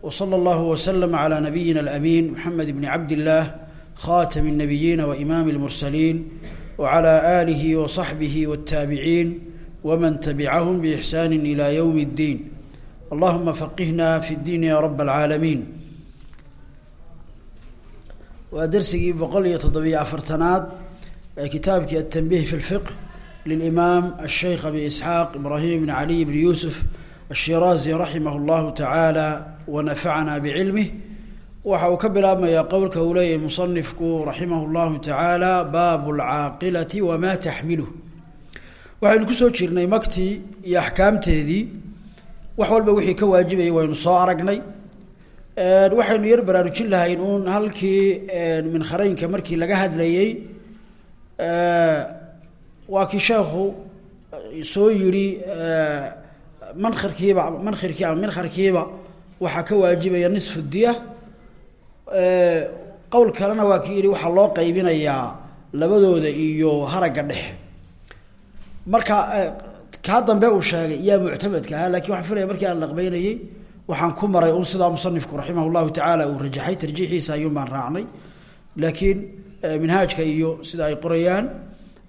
وصلى الله وسلم على نبينا الأمين محمد بن عبد الله خاتم النبيين وإمام المرسلين وعلى آله وصحبه والتابعين ومن تبعهم بإحسان إلى يوم الدين اللهم فقهنا في الدين يا رب العالمين ودرسي بقول تضبيع فرتناد كتابك التنبيه في الفقه للإمام الشيخ أبي إسحاق إبراهيم بن علي بن يوسف الشiraaزي raximah اllahu taعaalى wanafacana bcilmih waxa uu ka bilaabmayaa qowlka uu leeyahay musanifku raximah اllahu taعaalى baab اlcaaqilati wama taxmiluh waxaynu kusoo jirnay maktii iyo axkaamteedii wax walba wixii ka waajibayay waynu soo aragnay waxaynu yar baraarujin lahayn uun halkii minkharaynka markii laga hadlayey waa kii sheekhu soo yidhi mankarkiiba mankhirkii ama minkarkiiba waxaa ka waajibaya nisfu diya qowl kalena waa ki yihi loo qaybinayaa labadooda iyo haragga dhexe. Marka kaa dambe uu sheegay yaa muctamadka ahaa laakiin waxaan markii aan laqbeynayey waxaan ku maray un sidaa musanifku raximah llahu tacaala uu rajaxay tarjiixiisa ayuun baan raacnay. Laakiin minhaajka iyo sida ay qorayaan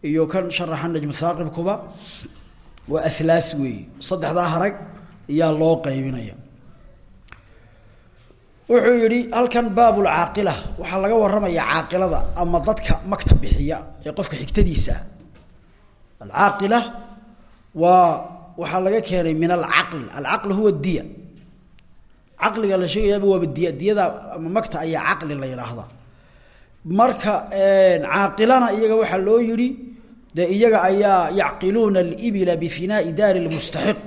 iyo kan sharaxa najmu haaqibkuba waa ahlaa weey. Saddexdaa harag iyaa loo qaybinaya wuxuu yihi halkan baabulcaaqila waxaa laga waramaya caaqilada ama dadka magta bixiya ee qofka xigtadiisa. Ah alcaaqila waa waxaa laga keenay min alcaql alcaql huwa diya. Caqliga la sheegayaaba waaba diya. Diyada ama magta ayaa caqli la yidhaahdaa marka caaqilana iyaga waxaa loo yihi de iyaga ayaa yacqiluuna alibila bifinaai daari lmustaxiq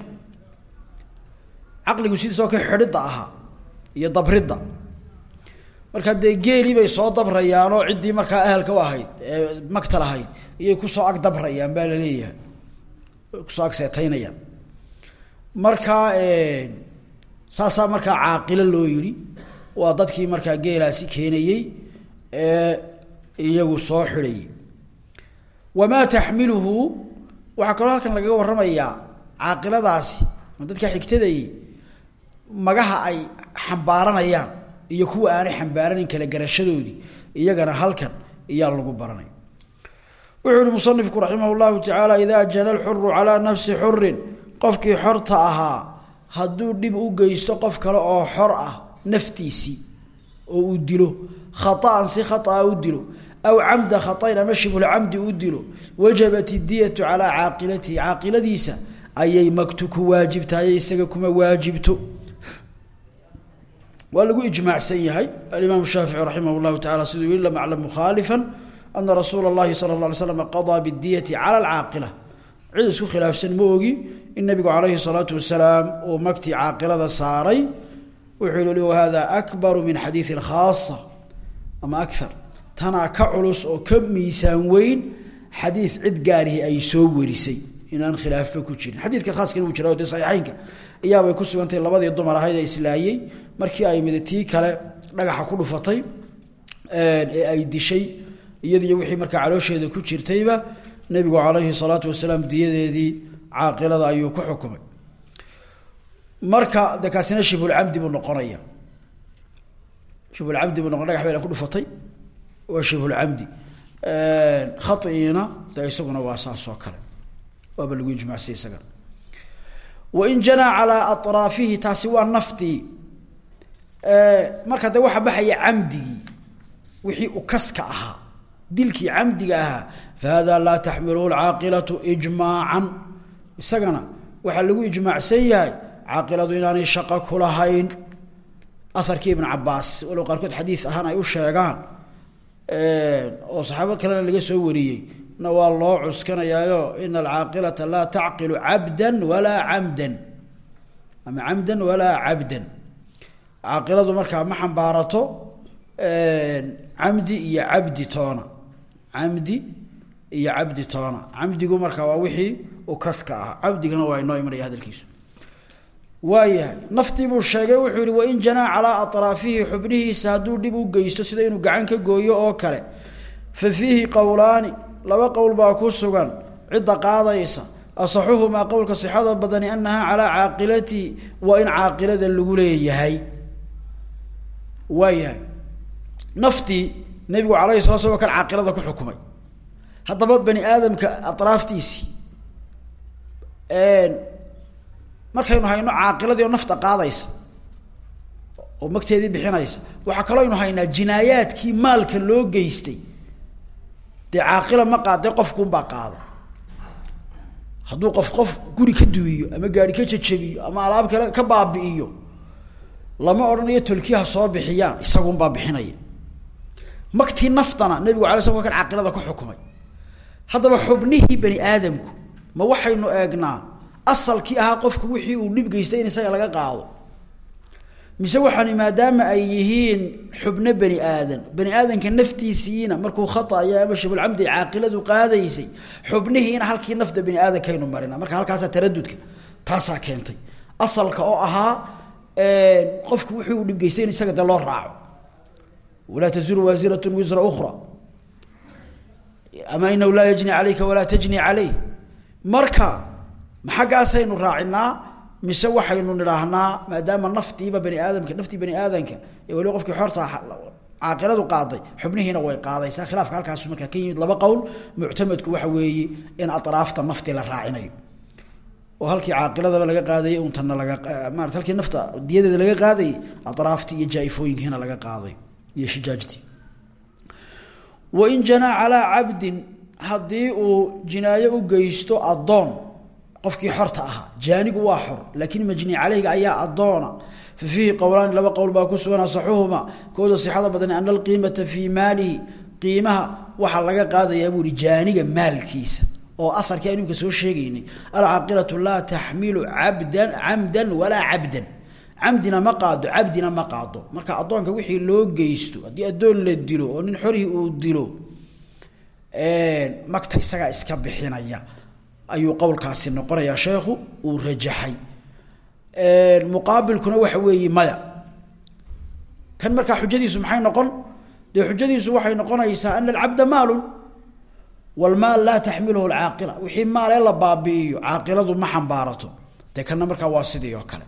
caqligu sidiisoo ka xidhidda ahaa iyo dabridda. Marka dee geelii bay soo dabrayaanoo ciddii markaa ahelka u ahayd ee magta lahayd iyay ku soo ag dabrayaan baa la leeyahay. Kusoo ag seetaynayaan. Markaa saasaa markaa caaqilo loo yihi waa dadkii markaa geelaasi keenayey ee iyagu soo xidhayay wamaa taxmiluhu waxaa kaloo halkan lagaga waramayaa caaqiladaasi ma dadka xigtadayy magaha ay xambaaranayaan iyo kuwa aanay xambaaranin kala garashadoodii iyagana halkan iyaa lagu baranay wuxuu yihi musanifku raximah llahu tacaala idaa jana lxuru calaa nafsi xurin qofkii xorta ahaa hadduu dhib u geysto qof kale oo xor ah naftiisii oo uu dilo khaaan si khaaa u dilo aw camda khaطayn ama shibulcamdi u dilo wajabat idiyatu calaa caaqilatihi caaqiladiisa ayay magtu ku waajibtahay isaga kuma waajibto waa lagu ijmaacsan yahay alimaam shaafici raximah llahu taala siduu yihi lam aclam mukhaalifa ana rasuula اllahi sala اla alay slam qadaa bidiyati cala alcaaqila cid isku khilaafsan ma ogi in nabigu calayhi الsalaatu wasalaam uu magtii caaqilada saaray wuxuu yihi wahada akbaru min xadiidi اkhaasa ama akar tanaa ka culus oo ka miisaan weyn xadiid cid gaarihi ay soo warisay. Inaan khilaafba ku jirin. Xadiidka khaaskana uu jira de saxiixeynka iyaabay ku sugantay labadii dumar ahayd ee islaayey markii ay midatii kale dhagaxa ku dhufatay ee ay dishay iyadiiyo wixii markaa caloosheeda ku jirtayba nebigu calayhi salaatu wasalaam diyadeedii caaqilada ayuu ku xukumay. Marka de kaasina shibulcamdi buu noqonaya. Shibulcamdi buu noqon dhagax bayna ku dhufatay waa shibhulcamdi khaiina de isaguna waa saas oo kale. Waaba lagu ijmacsay isagana wain janaa calaa aطraafihi taasi waa naftii marka de waxa baxaya camdigii wixii ukaska ahaa dilkii camdiga ahaa fahada laa taxmiluhu lcaaqilatu ijmaacan. Isagana waxaa lagu ijmaacsan yahay caaqiladu inaanay shaqo kulahayn aharkii ibn cabaas walow qaarkood xadiid ahaan ay u sheegaan oo saxaabo kalena laga soo wariyey. Na waa loo cuskanayaayo ina alcaaqilata laa tacqilu cabda walaa camdan. Ama camdan walaa cabdan. Caaqiladu markaa ma xambaarato camdi iyo cabdi toona. Camdi iyo cabdi toona. Camdigu markaa waa wixii u kaska ah cabdigana waa inoo imanaya hadalkiisu waayahay. Naftii buu sheegay wuxuu yihi wain janaa calaa aطraafihi xubnihiisa hadduu dhib u geysto sida inuu gacan ka gooyo oo kale. Fa fiihi qowlaani laba qowl baa ku sugan cidda qaadaysa. Asaxuhumaa qowlka sixada badani anahaa calaa caaqilatihi waa in caaqilada lagu leeyahay. Waayahay. Naftii nabigu alayhi sala slam kan caaqilada ku xukumay. Haddaba bani aadamka atraaftiisii markaynu hayno caaqiladii nafta qaadaysa oo magteedii bixinaysa waxaa kaloo aynu haynaa jinaayaadkii maalka loo geystay. Dee caaqila ma qaadee qofkuunbaa qaada. Hadduu qof qof guri ka duwiyo ama gaari ka jajabiyo ama alaab kale ka baabi'iyo lama odhanayo tolkiha soo bixiyaan isagunbaa bixinaya. Maktii naftana nabigu ala sl kan caaqilada ku xukumay. Haddaba xubnihii bani aadamku ma waxaynu eegnaa asalkii ahaa qofku wixii uu dhib geystay in isaga laga qaado. Mise waxaani maadaama ay yihiin xubno bani aadan. Bani aadanka naftiisiina markuu khataya ama shibulcamdi caaqiladu qaadaysay xubnihiina halkii nafta bani aadankaynu marina. Marka halkaasaa taradudka taasaa keentay. Asalka oo ahaa qofku wixii uu dhibgeystay in isaga de loo raaco. Walaa taziru waasiratun wisra ukra ama inahu laa yajni calayka walaa tajni caleyh marka maxaggaasaynu raacinaa mise waxaynu nidhaahnaa maadaama naftiiba bani aadamka naftii bani aadamka ee waliba qofkii xorta caaqiladu qaaday xubnihiina way qaadaysaa khilaafka halkaas markaa ka yimid laba qowl muctamadku waxa weeye in atraafta nafti la raacinayo. Oo halkii caaqiladaba laga qaadayay untana laga maarata halkii nafta diyadeeda laga qaadayay atraaftii iyo jaaifooyinkiina laga qaaday iyo shijaajtii. Wain janaa calaa cabdin haddii uu jinaayo u geysto addoon qofkii xorta ahaa. Jaanigu waa xor laakiin majni caleyga ayaa adoona fa fiihi qowlaani laba qowl baa ku sugan asaxuhuma. Kooda sixada badan ana alqiimata fii maalihi. Qiimaha waxaa laga qaadayaa buu ihi jaaniga maalkiisa. Oo aharkii aynu imka soo sheegaynay alcaaqilatu laa taxmilu cabdan camdan walaa cabdan. Camdina ma qaado cabdina ma marka addoonka wixii loo geysto haddii addoon la dilo oo nin xorihii uu dilo magta isagaa iska bixinaya ayuu qowlkaasi noqonayaa sheekhu uu rajaxay. Muqaabilkuna waxa weeye maya. Kan markaa xujadiisu maxay noqon? Dee xujadiisu waxay noqonaysaa ana alcabda maalun walmaal laa taxmiluhu alcaaqila. Wixii maal ee la baabi'iyo caaqiladu ma xambaarato. Dee kana markaa waa sidii oo kale.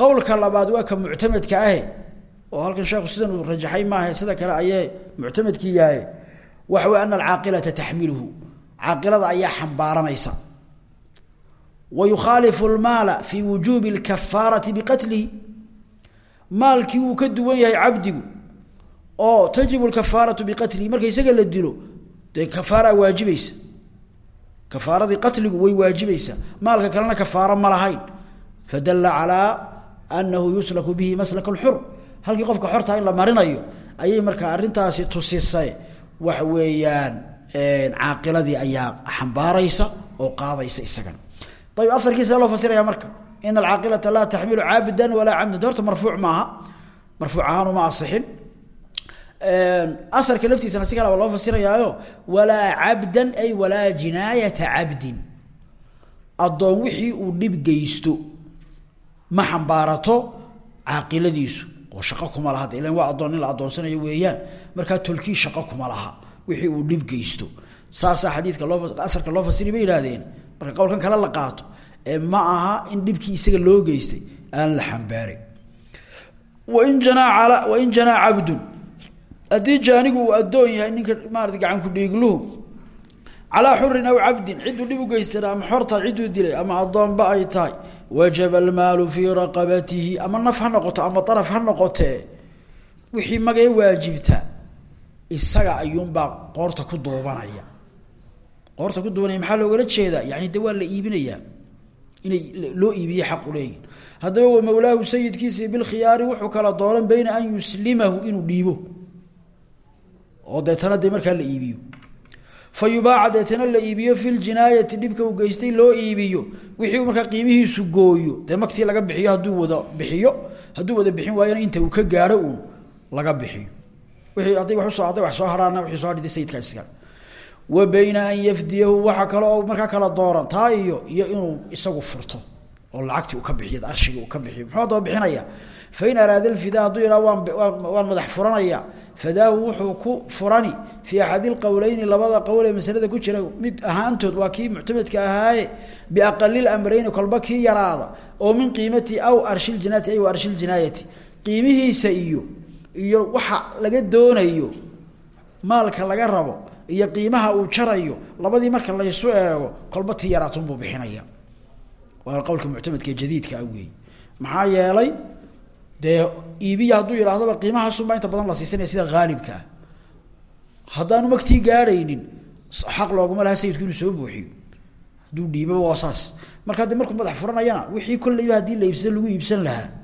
Qowlka labaad waa ka muctamadka ahe oo halkan sheekhu sidan uu rajaxay maaha sida kale ayee muctamadkii yahay waxa wey ana alcaaqilata taxmiluhu caaqilada ayaa xambaaranaysa. Wa yukhaalifu lmaala fii wujuubi اlkafaarati biqatlihi maalkii wuu ka duwan yahay cabdigu oo tajibu lkafaaratu biqatlihi marka isaga la dilo dee kafaaraa waajibaysa. Kafaaradii qatligu way waajibaysaa maalka kalena kafaaro ma lahayn. Fadala calaa anahu yuslaku bihi maslaka اlxur halkii qofka xortaa in la marinayo ayay markaa arrintaasi tusisay waxa weeyaan caaqiladii ayaa xambaaraysa oo qaadaysa isagana ayb aarkiisa loo fasiraya marka in alcaaqilata laa taxmilu caabdan walaa camdan horta marfuuc maaha marfuuc ahaanu ma asixin. Aarka laftiisana si kaleba loo fasirayaayo walaa cabdan ay walaa jinaayata cabdin. Addoon wixii uu dhib geysto ma xambaarato caaqiladiisu oo shaqo kuma laha. Ilan waa addoon la addoonsanayo weeyaan markaa tolkii shaqo kuma laha wixii uu dhib geysto. Saasaa xadiidka loo aarka loo fasiri bay yidhahdeen marka qowlkan kale la qaato ee ma aha in dhibkii isaga loo geystay aan la xambaarin wain janaa cabdun. Haddii jaanigu uu addoon yahay ninka maarata gacanku dhiigluhu calaa xurin aw cabdin cidduu dhib u geystana ama xorta cidduu dilay ama addoonba ay tahay wajaba almaalu fii raqabatihi ama naf ha ama araf ha noqotee wixii magee waajibta isaga ayuunbaa qoorta ku duubanaya. Qoorta ku duubanaya maxaa loogala jeedaa? Yani de la iibinayaa inay loo iibiye xaq uleeyihin haddaba wa mawlaahu sayidkiisi bilkhiyaari wuxuu kala dooran bayna an yuslimahu inuu dhiibo. Oo deetana dee markaa la iibiyo. Fa la iibiyo fi ljinaayati dhibka uu geystay loo iibiyo. Wixii markaa qiimihiisu gooyo. Dee magtii laga bixiyo hadduu wada bixiyo hadduu wada bixin waayana inta uu ka gaadho uun laga bixiyo hadday wax soo haraana wixii soo hadhitay sayidkaa iska wa bayna an yafdiyahu waxa kale oo markaa kala dooran taa iyo iyo inuu isagu furto oo lacagtii uu ka bixiyo arshigii uu ka bixiyo muxuu daba bixinaya? Fain araada alfidaa hadduu yidhaha waan waan madax furanaya fadaahu wuxuu ku furani fii axadi lqowleyni labada qowl ee masalada ku jira. Mid ahaantood waa kii muctamadka ahaaye biaqali lamreyni kolba kii yaraada oo min qiimati aw arshiljinaati ay arshil jinaayati. Qiimihiisa iyo iyo waxa laga doonayo maalka laga rabo iyo qiimaha uu jarayo labadii marka laysu eego kolba ti yaraatunbuu bixinaya. Waa qowlka muctamadka jadiidka ah weey maxaa yeelay dee iibiya hadduu yidhaahdaba qiimahaasunbaa inta badan la siisanaya sida haalibka ah. Haddaanu magtii gaadhaynin xaq looguma laha sayidku soo buuxiyo. Hadduu dhiibaba waa saas. Markaa de markuu madax furanayana wixii kolleyba haddii la iibsado lagu iibsan lahaa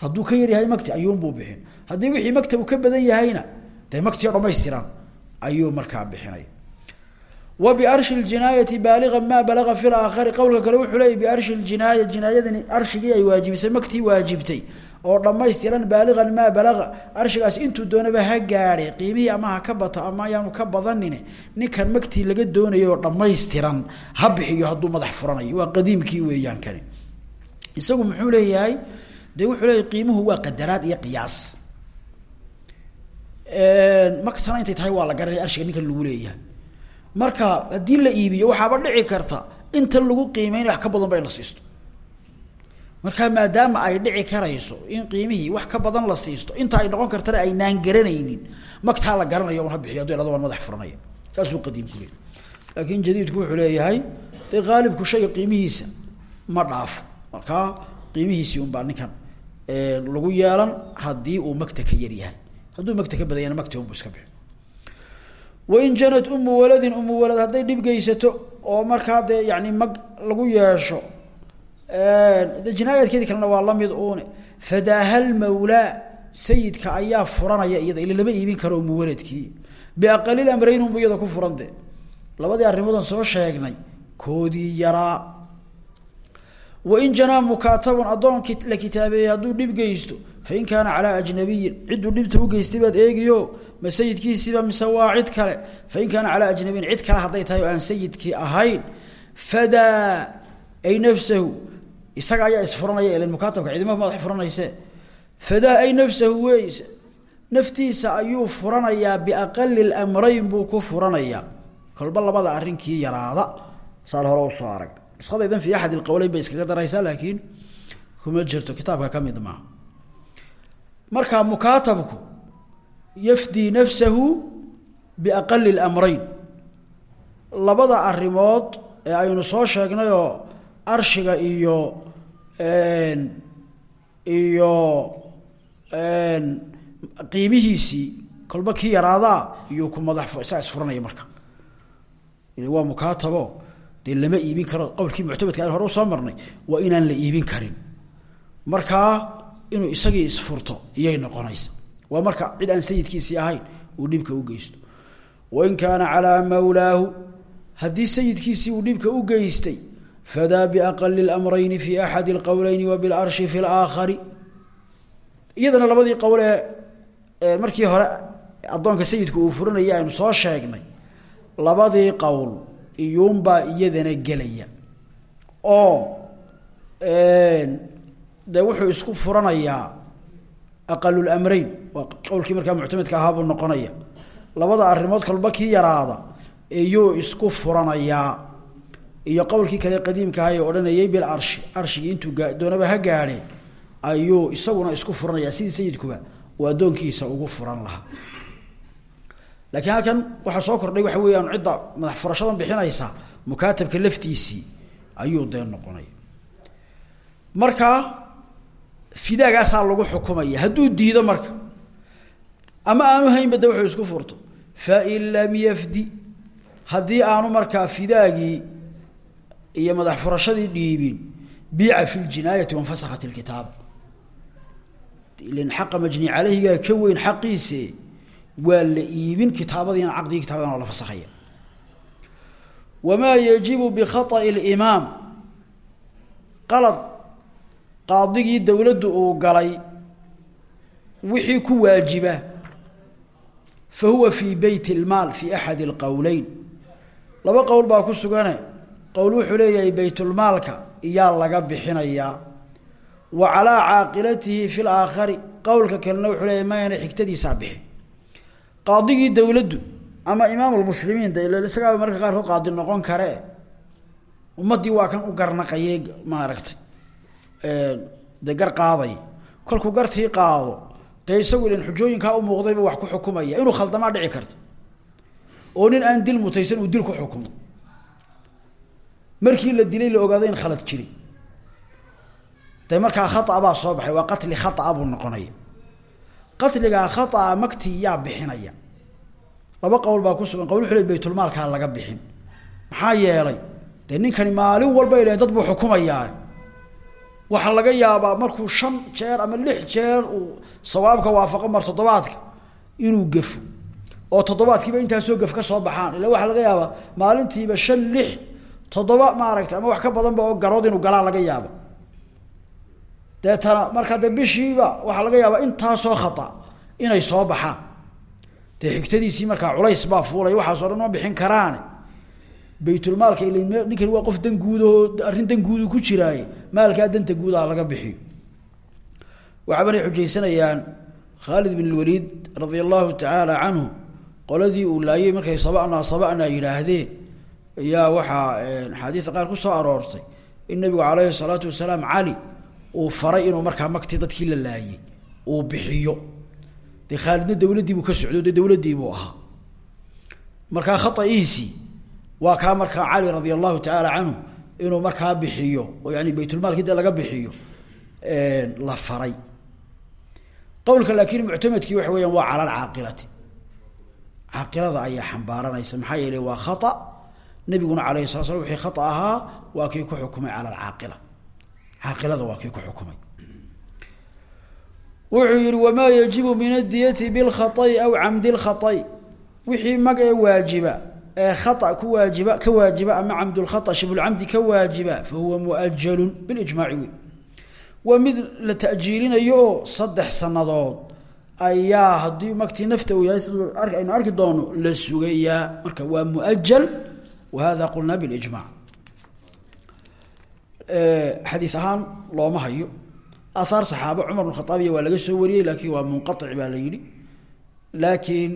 hadduu ka yaryahay magti ayuunbuu bixin. Haddii wixii magta uu ka badan yahayna dee magtii o dhamaystiran ayuu markaa bixinay. Wa biarshi ljinaayati baaliga maa balaga fi laakhari qowlka kale wuxuu leeyay biarshi ljinaaya jinaayadani arshigii ay waajibisay magtii waajibtay oo dhammaystiran baaligan maa balaga. Arshigaas intuu doonaba ha gaadhe qiimihii ama ha ka bato ama ayaanu ka badanin ninkan magtii laga doonayo oo ha bixiyo hadduu madax furanayo. Waa qadiimkii weeyaan kani. Isagu muxuu leeyahay dee wuxuu leeyahy qiimuhu waa qadaraad iyo qiyaas. Magtana intay tahay waa la garanaya arshiga ninkan lagu leeyahay. Marka haddii la iibiyo waxaaba dhici karta inta lagu qiimeynay wax ka badan ba la siisto. Markaa maadaama ay dhici karayso in qiimihii wax ka badan la siisto inta ay noqon kartana aynaan garanaynin magtaa la garanayo un ha bixiyo hadu ihahdo waan madax furanaya. Saasuu qadiimku leeyahy laakin jadiidku wuxuu leeyahay dee qaalibku shayga qiimihiisa ma dhaafo. Markaa qiimihiisii un baa ninkan lagu yeelan haddii uu magta ka yaryahay hadduu magta ka badanyana magti unbu iska bixi. Wain janat umu waladin umu walad hadday dhib geysato oo markaa dee yani mag lagu yeesho de jinaayaadkeedi kalena waa la mid uune fadaahal mawlaa sayidka ayaa furanaya iyada ila lama iibin karo umu waladkii. Biaqalil amreyn unbu iyada ku furan labadii arrimoodan soo sheegnay koodii yaraa wain janaa mukaatabun addoon la kitaabeeyey hadduu dhib geysto fain kaana calaa ajnabiyin cidduu dhibta ugeystay baad eegiyo ma sayidkiisiiba mise waa cid kale fain kaana calaa ajnabiyin cid kale hadday tahay aan sayidkii ahayn fadaa ay nafsahu isaga ayaa isfuranaya ilan mukaatabka cidima madax furanayse fadaa ay nafsahu weyse naftiisa ayuu furanayaa biaqali lamrayn buu ku furanayaa kolba labada arrinkii yaraada saan hore u soo arag nuskadaydan fi axad ilqowleyn bay iskaga daraysaa laakiin kuma jirto kitaabka ka mid maaha marka mukaatabku yafdii nafsahu biaqali lamrayn labada arrimood ee aynu soo sheegnayoo arshiga iyo iyo qiimihiisii kolba kii yaraadaa iyuu ku madax isaa isfuranaya marka. Waa mukaatabo dee lama iibin karo. Qowlkii muctamadka hore u soo marnay waa inaan la iibin karin. Markaa inuu isagii isfurto iyay noqonaysa. Waa marka cid aan sayidkiisii ahayn uu dhibka u geysto. Wain kaana calaa mawlaahu haddii sayidkiisii uu dhibka u geystay fadaa biaqali lamrayni fi axadi اlqowleyni wa bilarshi fi laakhari iyadana labadii qowl ee markii hore addoonka sayidku uu furanayay aynu soo sheegnay labadii qowl iyuunbaa iyadana gelaya. Oo de wuxuu isku furanayaa aqalulamreyn waa qowlkii markaa muctamadka ahaa buu noqonaya. Labada arrimood kolba kii yaraada iyuu isku furanayaa. Iyo qowlkii kale qadiimka ahay odhanayay bil arshi arshigii intuu doonaba ha gaadhe ayuu isaguna isku furanayaa. Sidii sayidkuba uu addoonkiisa ugu furan lahaa laakiin halkan waxaa soo kordhay waxa weeyaan cidda madax furashadan bixinaysa mukaatabka laftiisii ayuu dee noqonaya marka fidaagaasaa lagu xukumaya. Hadduu diido marka ama aanu haynba de wuxuu isku furto. Fain lam yafdi haddii aanu markaa fidaagii iyo madax furashadii dhiibin biica fi ljinaayati wanfasakhat ilkitaab ilan xaqa majni caleyhigaa ka weyn xaqiise waa la iibin kitaabadiina caqdigii kitabadan oo la fasakhaya wamaa yajibu bikhaطa'i اlimaam qalad qaadigii dowladdu uu galay wixii ku waajiba fa huwa fii beyt اlmaal fi axadi اlqowleyn laba qowl baa ku sugane qowl wuxuu leeyahay beytulmaalka iyaa laga bixinayaa wa calaa caaqilatihi fi laakhari qowlka kalena wuxuu leeyahay mayana xigtadiisaa bixi qaadigii dowladdu ama imaam lmuslimiin de isagaaba mararka qaarkood qaadi noqon kare ummaddii waa kan u garnaqaye maaragtay de gar qaaday. Kolkuu gartii qaado dee isagu ilan xujooyinkaa u muuqdayba wax ku xukumaya. Inuu khaldamaa dhici karta oo nin aan dil mutaysan uu dil ku xukumo. Markii la dilay la ogaado in khalad jiray de markaa khaa baa soo baxay. Waa qatli khaa buu noqonaya qatligaa khaa makti yaa bixinaya. Laba qowl baa ku sugan. Qawl xule baytulmaalkaa laga bixin. Maxaa yeelay? Dee ninkani maalin walba ay dad buu xukumayaa. Waxaa laga yaabaa markuu shan jeer ama lix jeer uu sawaabka waafaqo mar toddobaadka inuu gafo oo toddobaadkiiba intaasoo gaf ka soo baxaan. Ila waxaa laga yaabaa maalintiiba shan lix toddoba maaragtay ama wax ka badanba oo garood inuu galaa laga yaaba deetana markaa de bishiiba waxaa laga yaabaa intaasoo khata inay soo baxaan. Dee xigtadiisii markaa culays baa fuulay waxaaso dhan ma bixin karaane. Baytulmaalka il ninkani waa qof dan guudoo arrin dan guudu ku jiraaye maalkaa danta guudaha laga bixiyo waxaabanay xujaysanayaan khaalid bin lwaliid radia allahu tacaala canhu qoladii uu laayey markay sabana sabana yidhaahdeen. Ayaa waxaa axaadiida qaar ku soo aroortay. In nabigu calayhi salaatu wasalaam cali uu faray inuu markaa makti dadkii la laayey uu bixiyo. Dee khaalidna dawladdiibuu ka socdo dee dawladdiibuu ahaa. Markaa khataihiisii waa kaa markaa cali radia allahu tacaala inuu markaa bixiyo oo yani baytulmaalkii dee laga bixiyo la faray. Qowlka laakiin muctamadkii waxa weyaan waa cala alcaaqilati caaqilada ayaa xambaaranaysa maxaa yeeley waa khata. Nabiguna alayhi sala slam wixii ahaa waa kii ku xukumay cala alcaaqila caaqilada waa kii ku xukumay. Wuxuu yihi wamaa yajibu min adiyati bilkhaطai aw camdi lkhaطai wixii mag ee waajiba ee khata ku waajiba ka waajiba ama camdulkhata shibulcamdi ka waajiba fa huwa muajalun bilijmaaci wey waa mid la tajiilinayo oo saddex sanadood ayaa haddii magtii nafta uu yahay sida arki doono la sugayaa. Marka waa muajal wa hada qulna bilijmac xadiis ahaan looma hayo. Ahaar saxaaba cumar bn khaaabiya waa laga soo wariyey laakiin waa munqaic baa la yidhi. Laakiin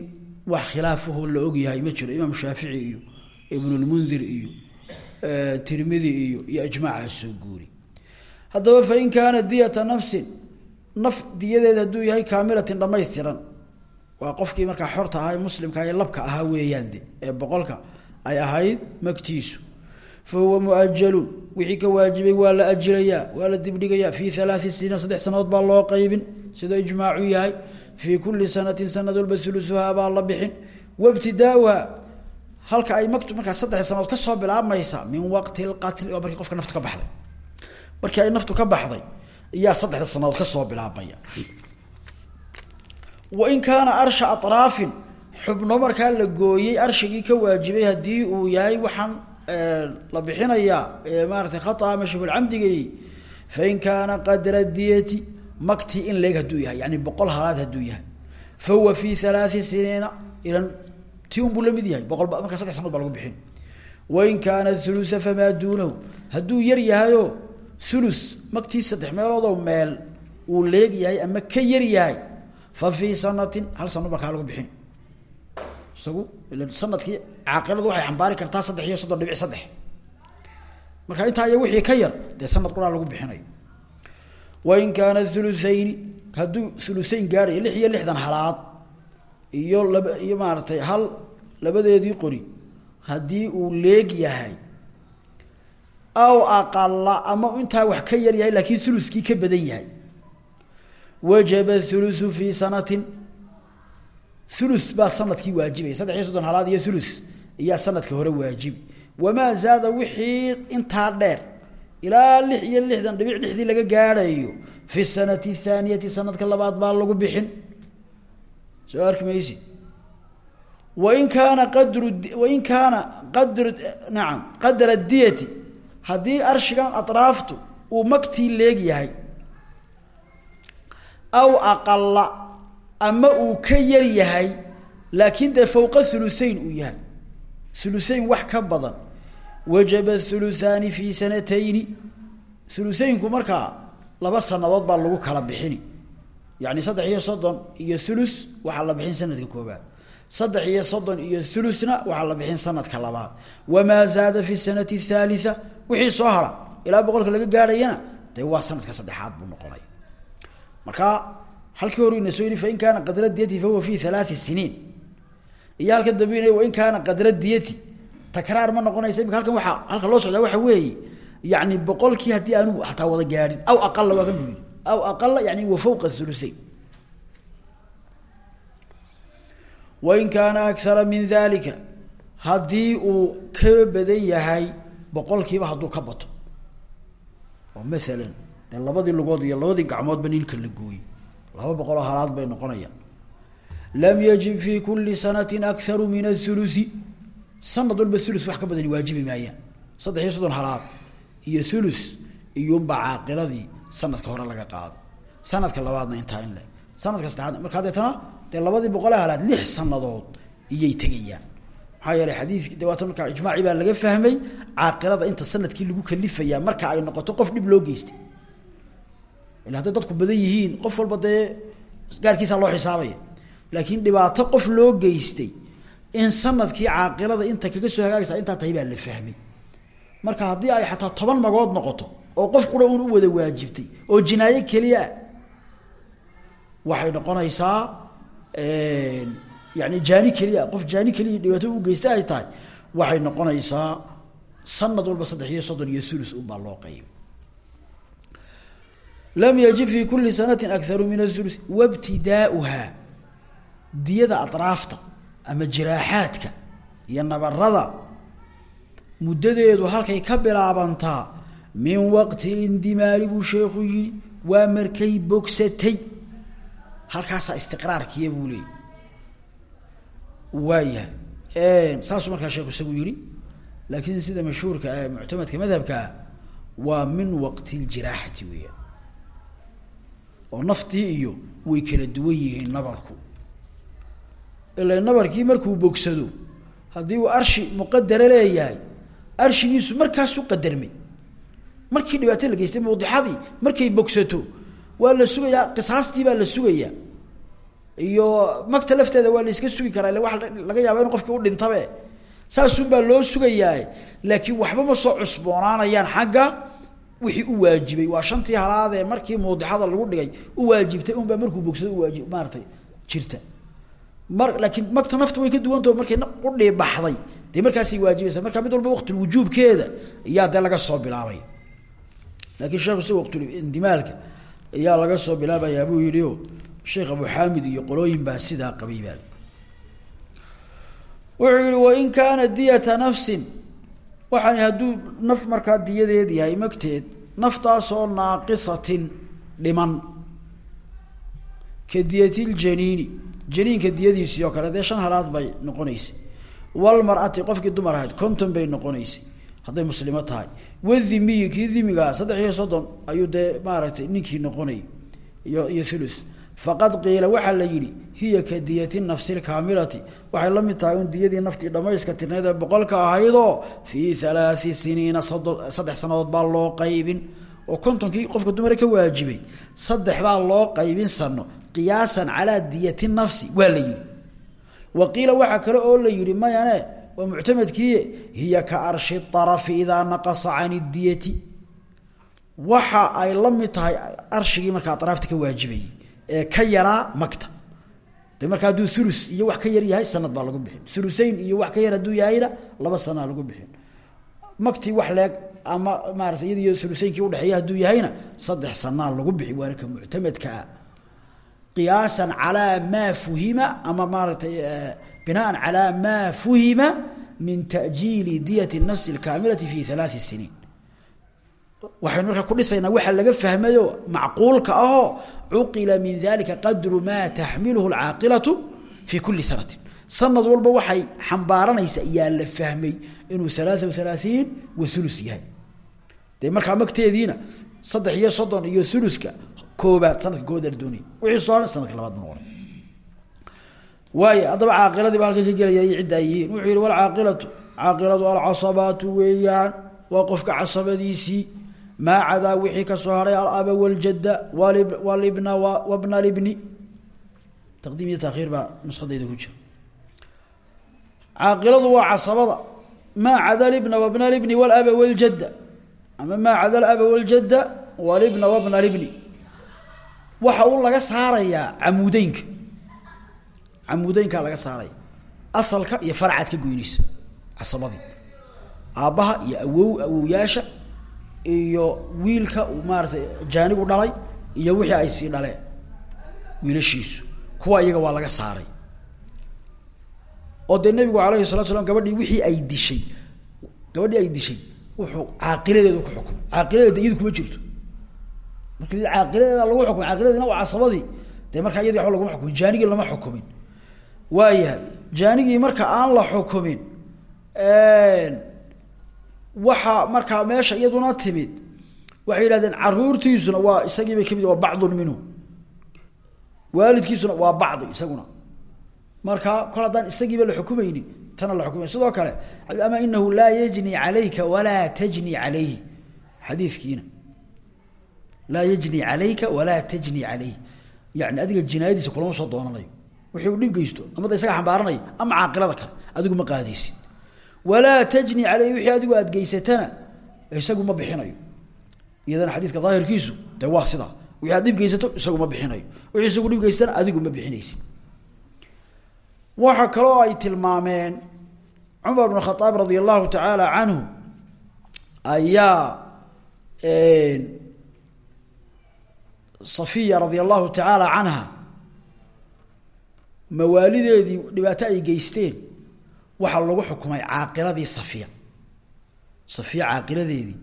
wax khilaafaho la ogyahay ma jiro. Imaam shaafici iyo ibnulmundir iyo tirmidi iyo iyo ijmaaca soo guuri. Haddaba fain kaana diyata nafsin naf diyadeed hadduu yahay kaamilatin dhamaystiran waa qofkii markaa xorta ee muslimka ee labka ahaa weeyaan de ee boqolka ay ahayd magtiisu fa huwa muajalun wixii ka waajibay waa la ajilayaa waa la dibdhigayaa fii alaai siniin saddex sanadood baa loo qaybin sida ijmaacu yahay fii kuli sanatin sanad walba ulusuhaa baa la bixin wabtidaauha halka ay magtu markaa saddex sanadood ka soo bilaabmaysa min waqti lqatli oo markii qofka naftu ka baxday markii ay naftu ka baxday iyaa saddexda sanadood ka soo bilaabmaya wain kaana arsha araafin xubno la bixinayaa maaratay khata ama shibulcamdigay fain kaana qadra diyati makti in leeg hadduu yahay yani boqol halaad hadduu yahay. Fa huwa fi alaai siniina ilan ti un buu la mid yahay boqol markaa saddex sanood baa lagu bixin. Wain kaana hulua famaa duunahu hadduu yar yahayo ulu maktii saddex meeloodoo meel uu leeg yahay ama ka yar yahay fa fii sanatin hal sano markaa lagu bixin isagu sannadkii caaqiladu waxay xambaari kartaa saddex iyo soddon dhibic saddex. Marka intaa iyo wixii ka yar dee sanad quraa lagu bixinayo. Wain kaana hulutayni hadduu hulusayn gaadhayo lix iyo lixdan halaad iyo laba iyo maaratay hal labadeedii qori haddii uu leeg yahay aw aqala ama intaa wax ka yar yahay laakiin uluskii ka badan yahay. Wajaba thuluthu fii sanatin ulu baa sannadkii waajibaya saddex iyo soddon halaad iyo ulu iyaa sanadka hore waajibi wamaa zaada wixii intaa dheer ilaa lix iyo lixdan dhibic lixdii laga gaadhayo fi sanati thaaniyati sanadka labaad baa lagu bixin. Soo arki maysi wain kaana qadru wain kaana qadru nacam qadra diyati haddii arshigan atraaftu uu maktii leeg aw aqala ama uu ka yar yahay laakiin dee fowqa hulusayn uu yahay. Hulusayn wax ka badan. Wajaba thuluthaani fii sanatayni. Hulusaynku markaa laba sanadood baa lagu kala bixini. Yani saddex iyo soddon iyo thuluth waxaa la bixin sanadka koobaad saddex iyo soddon iyo thuluthna waxaa la bixin sanadka labaad. Wamaa zaada fi sanati athalitha wixii soo hara. Ilaa boqolka laga gaadhayana dee waa sanadka saddexaad buu noqonaya. Marka halkii hore ina soo yidhi fain kaana qadra diyati fahuwa fi halaai siniin. Iyo halka dambe wain kaana qadra diyati. Takraar ma noqonaysa imika halkan waaa halka loo socdaa waxa weeye yani boqolkii haddii aanu hataa wada gaadhin aw aqala waa ka buyi aw aqala yani wa fawqa huluseyn wain kaana akara min dalika haddii uu ka badan yahay boqolkiiba hadduu ka bato. Oo maalan dee labadii lugood iyo labadii gacmoodba nilka la gooyey laba boqoloo halaad bay noqonayaan. Lam yajib fi kuli sanati akaru min athulusi sanad walba ulu wax ka badani waajibi maayaan. Saddex iyo soddon halaad iyo ulu iyuunbaa caaqiladii sanadka hore laga qaado. Sanadka labaadna intaa in le sanadka saddexaad markaa deetana dee labadii boqole halaad lix sanadood iyay tegayaan. Maxaa yeeley xadiiski de waata ijmaaci baa laga fahmay caaqilada inta sannadkii lagu kalifayaa marka ay noqoto qof dhib loo geystay ila hadday dadku badan yihiin qof walba dee gaarkiisaa loo xisaabaya. Laakiin dhibaato qof loo geystay in sannadkii caaqilada inta kaga soo hagaagaysa intaa tahay baa la fahmay. Marka haddii ay xataa toban magood noqoto oo qof qura un u wada waajibtay oo jinaayo keliya waxay noqonaysaa yani jaani keliya qof jaani keliya dhibaato u geysta ay tahay waxay noqonaysaa sanad walba saddex iyo soddon iyo ulu unbaa loo qeyb lam yajib fi kuli sanati akaru min aulu wabtidaauha diyada atraafta ama jiraaxaadka iyo nabarada muddadeedu halkay ka bilaabantaa min waqti indimaali buu sheekhu yihi waa markay bogsatay. Halkaasaa istiqraarkiya buu leeyay waayahay saasuu markaa sheekhu isagu yihi laakiin sida mashhuurka ee muctamadka madhabkaa waa min waqti ljiraaxati weeyaan oo naftii iyo way kala duwan yihiin nabarku. Ila nabarkii markuu bogsado haddii uu arshi muqadara leeyahay arshigiisu markaasuu qadarmay. Markii dhibaato la geystay mawdixadii markay bogsato waa la sugayaa qisaastii baa la sugayaa. Iyo magta lafteeda waa la iska sugi karaa illa waa laga yaaba in qofkii u dhintabe. Saasunbaa loo sugayaa laakiin waxba ma soo cusboonaanayaan xagga wixii u waajibay. Waa shantii halaadee markii mawdixada lagu dhigay u waajibtay unbaa markuu bogsado uwaajib maaratay jirta. Mar laakiin magta nafta way ka duwantao markay qudhii baxday dee markaasay waajibaysaa marka mid walba waqtulwujuubkeeda iyaa dee laga soo bilaabay. Laakiin sheekhu si waqtulindimaalka ayaa laga soo bilaabayaa buu yihi o sheekh abu xaamid iyo qolooyin baa sidaa qabay baa. Wuxuu yihi wain kaana diyata nafsin waxaan hadduu naf markaa diyadeed yahay magteed naftaasoo naaqisatin dhiman. Ka diyatiljaniini janiinka diyadiisii oo kale dee shan halaad bay noqonaysay. Walmar'ati qofkii dumar ahayd konton bay noqonaysay. Hadday muslimo tahay. Wadimiyi kii dimigaa saddex iyo soddon ayuu dee maaragtay ninkii noqonayay iyo iyo thuluth faqad qiila waxaa la yidhi hiya ka diyati nafsi lkaamilati waxay la mid tahay un diyadii naftii dhamayska tirneed ee boqolka ahaydoo fii halaai siniina saddex sanadood baa loo qaybin. Oo kontonkii qofka dumare ka waajibay saddex baa loo qaybin sano qiyaasan calaa diyati nafsi waa la wa qiila waxaa kale oo la yidhi mayane waa muctamadkiiye hiya ka arshi arafi idaa naqasa can diyati. Waxa ay la mid tahay arshigii markaa ka waajibayay ee ka yaraa magta. De marka hadduu ulu iyo wax ka yar yahay sanad baa lagu bixin. Uluseyn iyo wax ka yar hadduu yahayna laba sanaa lagu bixin. Magtii wax leeg ama maarata iyadiyo uluseynkii udhexeeya hadduu yahayna saddex sanaa lagu bixi waana ka muctamadkaa qiyaasan calaa maa fuhima ama maaratay binaan calaa maa fuhima min tajiili diyati nafsi اkaamilati fi alaai siniin waxaynu markaa ku dhisaynaa waxaa laga fahmayo macquulka ahoo cuqila min dalika qadru maa taxmiluhu اlcaaqilatu fi kuli sanati sanad walba waxay xambaaranaysa yaa la fahmay inuu alaaa alaaiin wa ulu yahay. Dee markaa magteediina saddex iyo soddon iyo uluka koobaad sanadka koobaad soo haray sanadka labaad bu noqonay waayo haddaba caaqiladii ba halkan ka gelaya iyo cidda ay yihiin. Wuxuu yihi walcaaqilatu caaqiladu alcasabaatu maa cadaa wixii ka soo haray alaba waljadda walibna wabna libni taqdiim iyo taakhiir baa nuskadayda ku jira. Caaqiladu waa casabada. Maa cada libna wabna libni walaba waljadda ama maa cada alaba waljadda waxa uu laga saarayaa camuudeynka camuudeynkaa laga saaraya. Asalka iyo farcaad ka goynaysa. Casabadii. Iyo awow awowyaasha iyo wiilka uu maaratay jaanigu dhalay iyo wixii ay sii dhaleen wiilashiisu. Kuwa iyaga waa laga saaray. Oo dee nabigu alayhi salatu gabadhii wixii ay dishay gabadhii ay dishay wuxuu caaqiladeedu ku xukumay caaqiladeeda iyadu kuma jirto. Markii caaqiladeeda lagu xukumay caaqiladeedina waa casabadii. Dee markaa iyadii waba laguma xukumin jaanigii lama xukumin. Waayahay jaanigii marka aan la xukumin waxa markaa meesha iyaduna timid. Waxay yidhahdeen caruurtiisuna waa isagiibay ka mid waa bacdun minhu. Waalidkiisuna waa bacdi isaguna. Marka kol haddaan la xukumaynin tana la xukumay. Sidoo kale ama inahu laa yajni calayka walaa tajni calayhi. Xadiikiina laa yajni calayka walaa tajni calayhi. Yani adiga jinaayadiisa kulama soo doonanayo. Wixii uu dhib ama isaga xambaaranaya ama caaqilada kale. Adigu ma qaadaysid walaa tajni caleyhi wixii adigu aad geysatana isagu ma bixinayo. Iyadana xadiidka daahirkiisu de waa sidaa. Wixii aad isagu ma bixinayo. Wixii isagu dhib geystana adigu ma bixinaysid. Waxa kaloo ay tilmaameen cumar bn khaaab radia allahu tacaala canhu ayaa safiya radia allahu tacaala canha mawaalideedii dhibaato ay geysteen waxaa lagu xukumay caaqiladii safiya. Safiya caaqiladeedii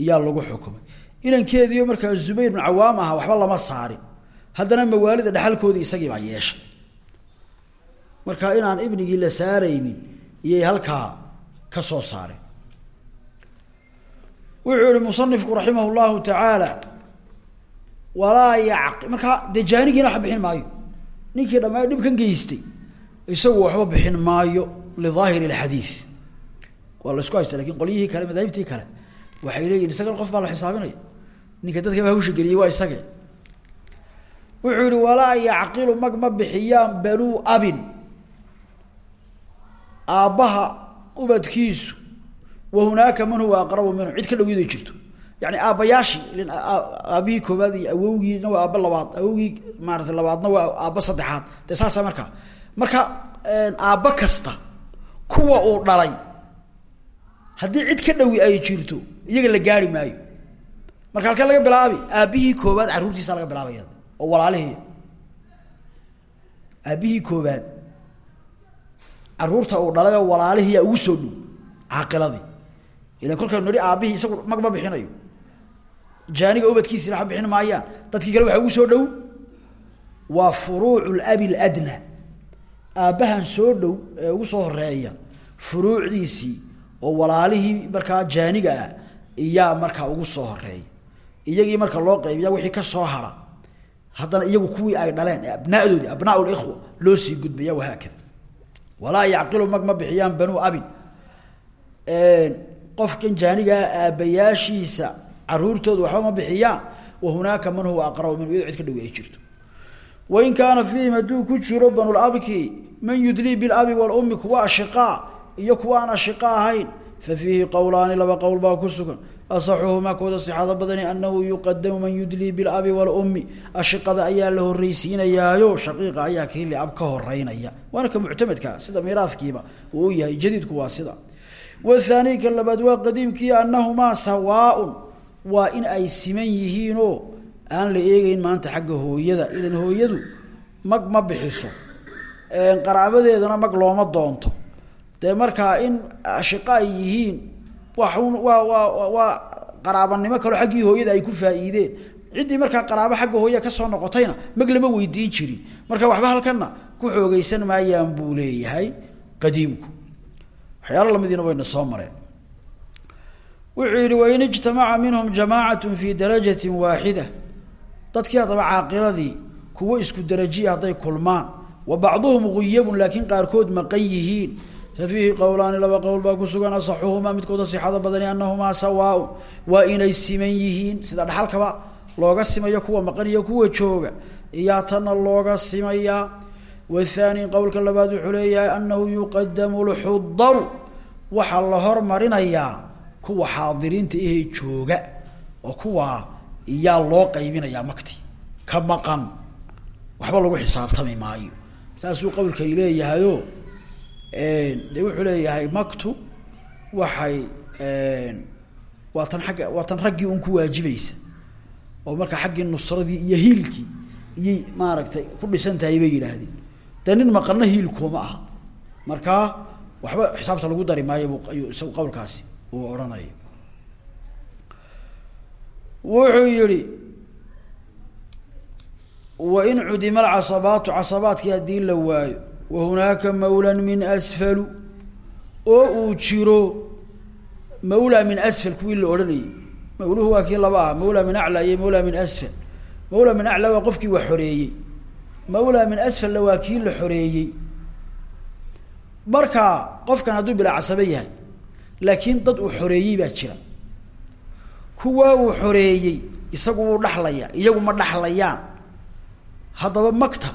ayaa lagu xukumay. Inankeediio markaa zubayr bn cawaam aha waxba lama saarin. Haddana mawaalida dhexalkoodii isagii baa yeeshay marka inaan ibnigii la saaraynin iyay halkaa ka soo saareen. Wuxuu yihi musanifku raximah llahu tacaala walaa yacqi markaa dee jaanigiina waxba maayo. Ninkii dhammaa dhibkan geystay isagu waxba bixin maayo liaahir اxadiiث waa la isku haysta laakiin qolyihii kale madaahibtii kale waxay leeyihiin isagan qof baa la xisaabinaya. Ninka dadkaba hawsha geliyey waa isage. Wuxuu yihi walaa yacqilu mag ma bixiyaan banuu abin. Aabbaha ubadkiisu wa hunaaka man huwa aqrabu minhu. Cid ka dhow yado jirto. Yani aabbayaashii aabihii koobaad iyo awowgiina waa aabba labaad awowgii maarata labaadna waa aabba saddexaad. De saasa marka aabba kasta kuwa uu dhalay. Haddii cid ka dhowi ay jirto iyaga la gaari maayo. Marka halkee laga bilaabi aabbihii koobaad carruurtiisa laga bilaabaya oo walaalihii. Aabbihii koobaad carruurta uu dhalay oo walaalihiiyaa ugu soo dhow caaqiladii. Ilan kolkaynu nihi aabbihii isagu mag ma bixinayo. Jaaniga ubadkiisina waxba bixin maayaan dadkii kale waxaa ugu soo dhow? Waa furuucu labi ladna aabbahan soo dhow ee ugu soo horreeya furuucdiisii oo walaalihii markaa jaaniga ah iyaa markaa ugu soo horreeya. Iyagii marka loo qaybiya wixii ka soo hara. Haddana iyagu kuwii ay dhaleen ee abnaadoodii abnaa likhwa loo sii gudbaya wahaakada walaa yacqilu mag ma bixiyaan banuu abin qofkan jaanigaa aabbayaashiisa caruurtooda waxba ma bixiyaan. Wa hunaaka man huwa aqrabu minhu iyadoo cid ka dhowi ay jirto wain kaana fiihim hadduu ku jiro banulabki man yudlii bilabi walummi kuwa ashiqaa iyo kuwa aan ashiqa ahayn fa fiihi qowlaani laba qowl baa ku sugan asaxuhumaa kooda sixado badani anahu yuqadamu man yudlii bilabi walummi ashiqada ayaa la horreysiinayaayo shaqiiqa ayaa kii liab ka horeynaya waana ka muctamadka sida miiraadkiiba uu yahay jadiidku waa sida wathaani ka labaad waa qadiimkii aan la eegeyn maanta xagga hooyada ilan hooyadu mag ma bixiso. Qaraabadeedana mag looma doonto. Dee markaa in ashiqa ay yihiin waxun waa waa waa qaraabanimo kaloo xaggii hooyada ay ku faa'iideen. Ciddii markaa qaraabo xagga hooya ka soo noqotayna mag lama weydiin jirin. Marka waxba halkana ku xoogeysan maayaan buu leeyahay qadiimku. Waxyaalo lamidiina wayna soo mareen. Wuxuu yihi wain ijtamaca minhum jamaacatu fi darajati waaxida dadkii haddaba caaqiladii kuwo isku darajiya hadday kulmaan. Wa bacduhum guyabun laakiin qaarkood maqan yihiin fiihi qowlaani laba qowl baa ku sugan asaxuhumaa midkooda sixada badani anahumaa sawaaun waa inay siman yihiin. Sida dhaxalkaba looga simayo kuwa maqan kuwa jooga. Iyaa tana looga simayaa wathaani qowlka labaad wuxuu leeyahay anahu yuqadamu lxudaru waxaa la hormarinayaa kuwa xaadiriinta ahee jooga oo kuwaa iyaa loo qaybinayaa makti. Ka maqan. Waxba lagu xisaabtami maayo. Saasuu qowlkani leeyahayo de wuxuu leeyahay maktu waxay waa tan agga waa tan raggii un ku waajibaysa oo marka xaggii nusradii iyo hiilkii iyay maaragtay ku dhisan bay yidhaahdeen. Dee nin maqanna hiilkuuma aha. Markaa waxba xisaabta lagu dari maayo ayuu isagu qowlkaasi uu odhanaya wuxuu yihi wain cudima alcasabaatu casabaadkii haddii la waayo wa hunaaka mawlan min asfalu oo uu jiro mawla min asfal kuwii la odhanayay. Mawluhu waa kii laba ah mawla min aclaa iyo mawla min asfal. Mawla min aclaa waa qofkii wax xoreeyey. Mawla min asfalna waa kii la xoreeyey. Marka qofkan hadduu bilaa casabe yahay laakiin dad uu xoreeyey baa jira kuwaa uu xoreeyey isagu wuu dhaxlaya iyagu ma dhaxlayaan. Haddaba makta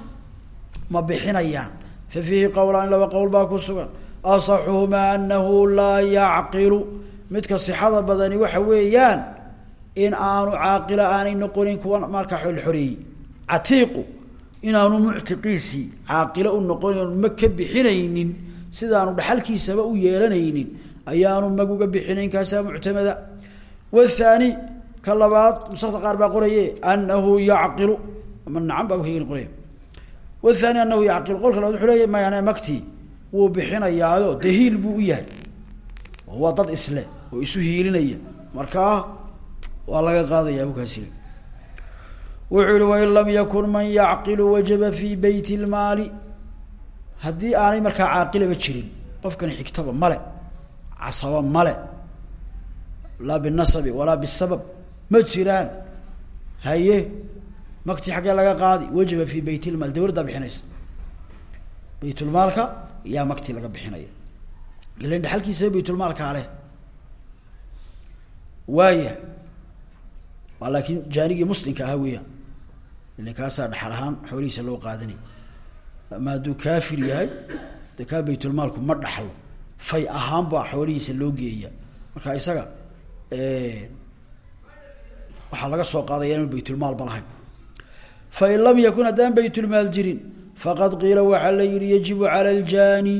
ma bixinayaan. Fa fiihi qowlaan laba qowl baa ku sugan. Asaxuhumaa anahu laa yacqilu? Midka sixada badani waxa weeyaan in aanu caaqilo aanay noqonin kuwa markaa xool xoreeyey. Catiiqu inaanu muctiqiisii caaqilo u noqonin ma ka bixinaynin sidaanu dhaxalkiisaba u yeelanaynin ayaanu mag uga bixinayn kaasaa muctamada wthaani ka labaad nusakta qaar baa qoraye anahu yacqilu ama nacan baa qoraya wthaani anahu yacqilu qolka labaad wuxuu leeya mayane makti wuu bixinayaayo dee hiil buu u yahay. Waa dad isle oo isu hiilinaya. Markaa waa laga qaadaya bukaasi wuxuu yihi wain lam yakun man yacqilu wajaba fi beyt lmaali. Haddii aanay markaa caaqilaba jirin qofkan xigtaba male casaba male laa binasabi walaa bisabab ma jiraan. Haye makti xaggee laga qaadi wajaba fi beyt lmaal dawladdaa bixinaysa. Baytulmaalka yaa makti laga bixinaya. Ilan dhexalkiisaba baytulmaalkaa leh waaya waa laakiin jaanigii muslimka ahaa weeyaan ila kaasaa dhaxal ahaan loo qaadanay ama hadduu kaafir yahay de kaa baytulmaalku ma dhaxlo. Fay ahaan baa xoolihiisa loo geeya. Marka isaga waxaa laga soo qaadaya inaan baytulmaalba lahayn. Fain lam yakun haddaan baytulmaal jirin faqad qiila waxaa la yihi yajibu cala aljaani.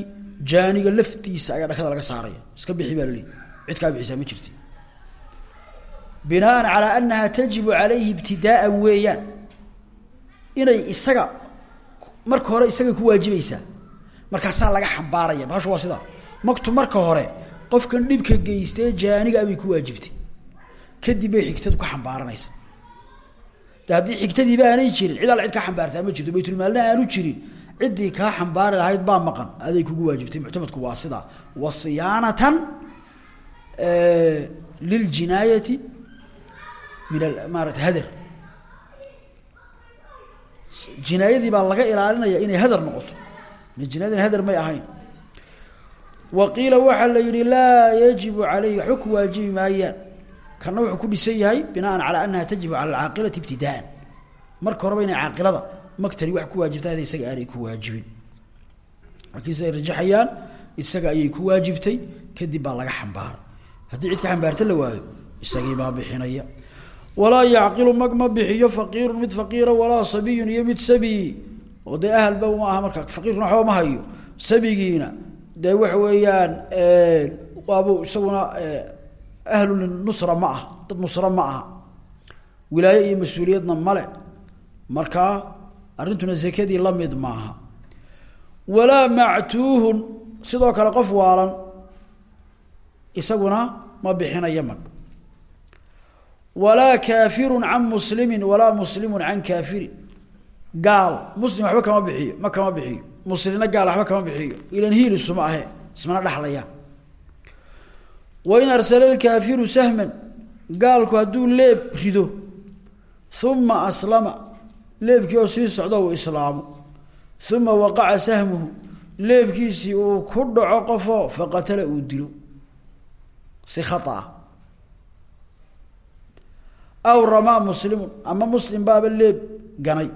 Jaaniga laftiisa ayaa dhakada laga saaraya. Iska bixi baa laleeyi cid kaa bixisaa ma jirti. Binaan calaa anaha tajibu calayhi ibtidaaan weeyaan. Inay isaga marka hore isagay ku waajibaysaa. Markaasaa laga xambaaraya. Baashu waa sidaa. Maktu marka hore qofkan dhibka geystee jaaniga abay ku waajibtay. Kadib bay xigtadu ka xambaaranaysa. De haddii xigtadiiba aanay jirin cid alla cid ka xambaartaa ma jirto baytulmaalna aanu jirin. Ciddii kaa xambaari lahayd baa maqan. Aday kugu waajibtay muctamadku waa sidaa wa siyaanatan liljinaayati min maarata hader jinaayadii baa laga ilaalinaya inay hader noqoto. Jinaayadina hader may ahayn wa qiila waxaa la yihi laa yajibu calayhi waxba ku waajibi maayaan kana wuxuu ku dhisan yahay binaan calaa anaha tajibu cala alcaaqilati ibtidaan. Marka horeba inay caaqilada maktani wax ku waajibtay isaga aanay ku waajibin. Laakiin siday rajaxayaan isaga ayay ku waajibtay kadib baa laga xambaaray haddii cid ka xambaarta la waayo isagii baa bixinaya. Walaa yacqilu mag ma bixiyo faqiirun mid faqiira walaa sabiyun iyo mid sabiyi oo dee ahalba ma aha sabigiina dee waxa weeyaan waabu isaguna ahlu nusra ma aha dad nusra ma aha. Wilaaye iyo mas'uuliyadna male markaa arrintuna zakadii la mid maaha walaa mactuuhun sidoo kale qof waalan isaguna ma bixinayo mag walaa kaafiru can muslimi walaa muslimu can kaafirin gaal muslim waxba kama bixiyo ma kama bixiyo muslimna gaal waxba kama bixiyo. Ilan hiil isuma ahe ismana dhexlayaan wain arsala lkaafiru sahman gaalku hadduu leeb rido uma aslama leebkii oo sii socdo uu islaamo uma waqaca sahmuhu leebkiisii uu ku dhaco qofoo faqatala uu dilo. Si khaa aw ramaa muslimun ama muslim baaba leeb ganay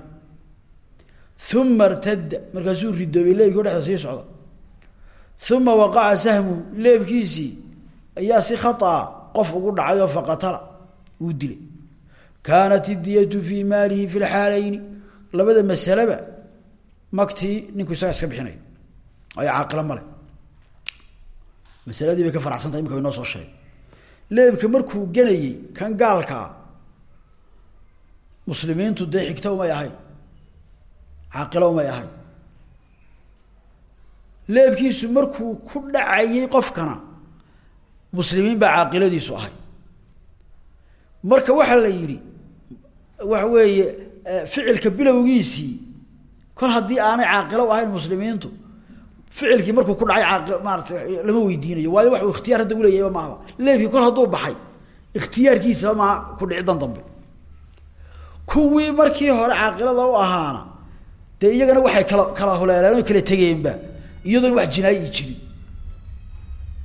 uma irtada markaasuu ridoobay leebkii o dhexda sii socda. Uma waqaca sahmuhu leebkiisii ayaa si khaaa qof ugu dhacay oo faqatala wuu dilay. Kaanat idiyatu fii maalihi fi lxaaleyni labada masaleba maktii ninku isagaa iska bixinay. Ay caaqilo male masaladii bay ka faraxsantay imika inoo soo sheegay. Leebka markuu ganayey kan gaalkaa muslimiintu dee xigta caaqilo umay ahayn leebkiisu markuu ku dhacayay qofkana muslimiin baa caaqiladiisu ahay. Marka waxaa la yidhi waxa weeye ficilka bilowgiisii kol haddii aanay caaqilo u ahayn muslimiintu ficilkii markuu ku dhacay maarata lama weydiinayo. Waayo waxuu ikhtiyaar hadda uleeyahayba maahaba leebkii kol hadduu baxay ikhtiyaarkiisaba maaha ku dhicidan dambe. Kuwii markii hore caaqilada u ahaana dee iyagana waxay kala kala huleeleen o kala tegeenba iyadoon wax jinaayo i jirin.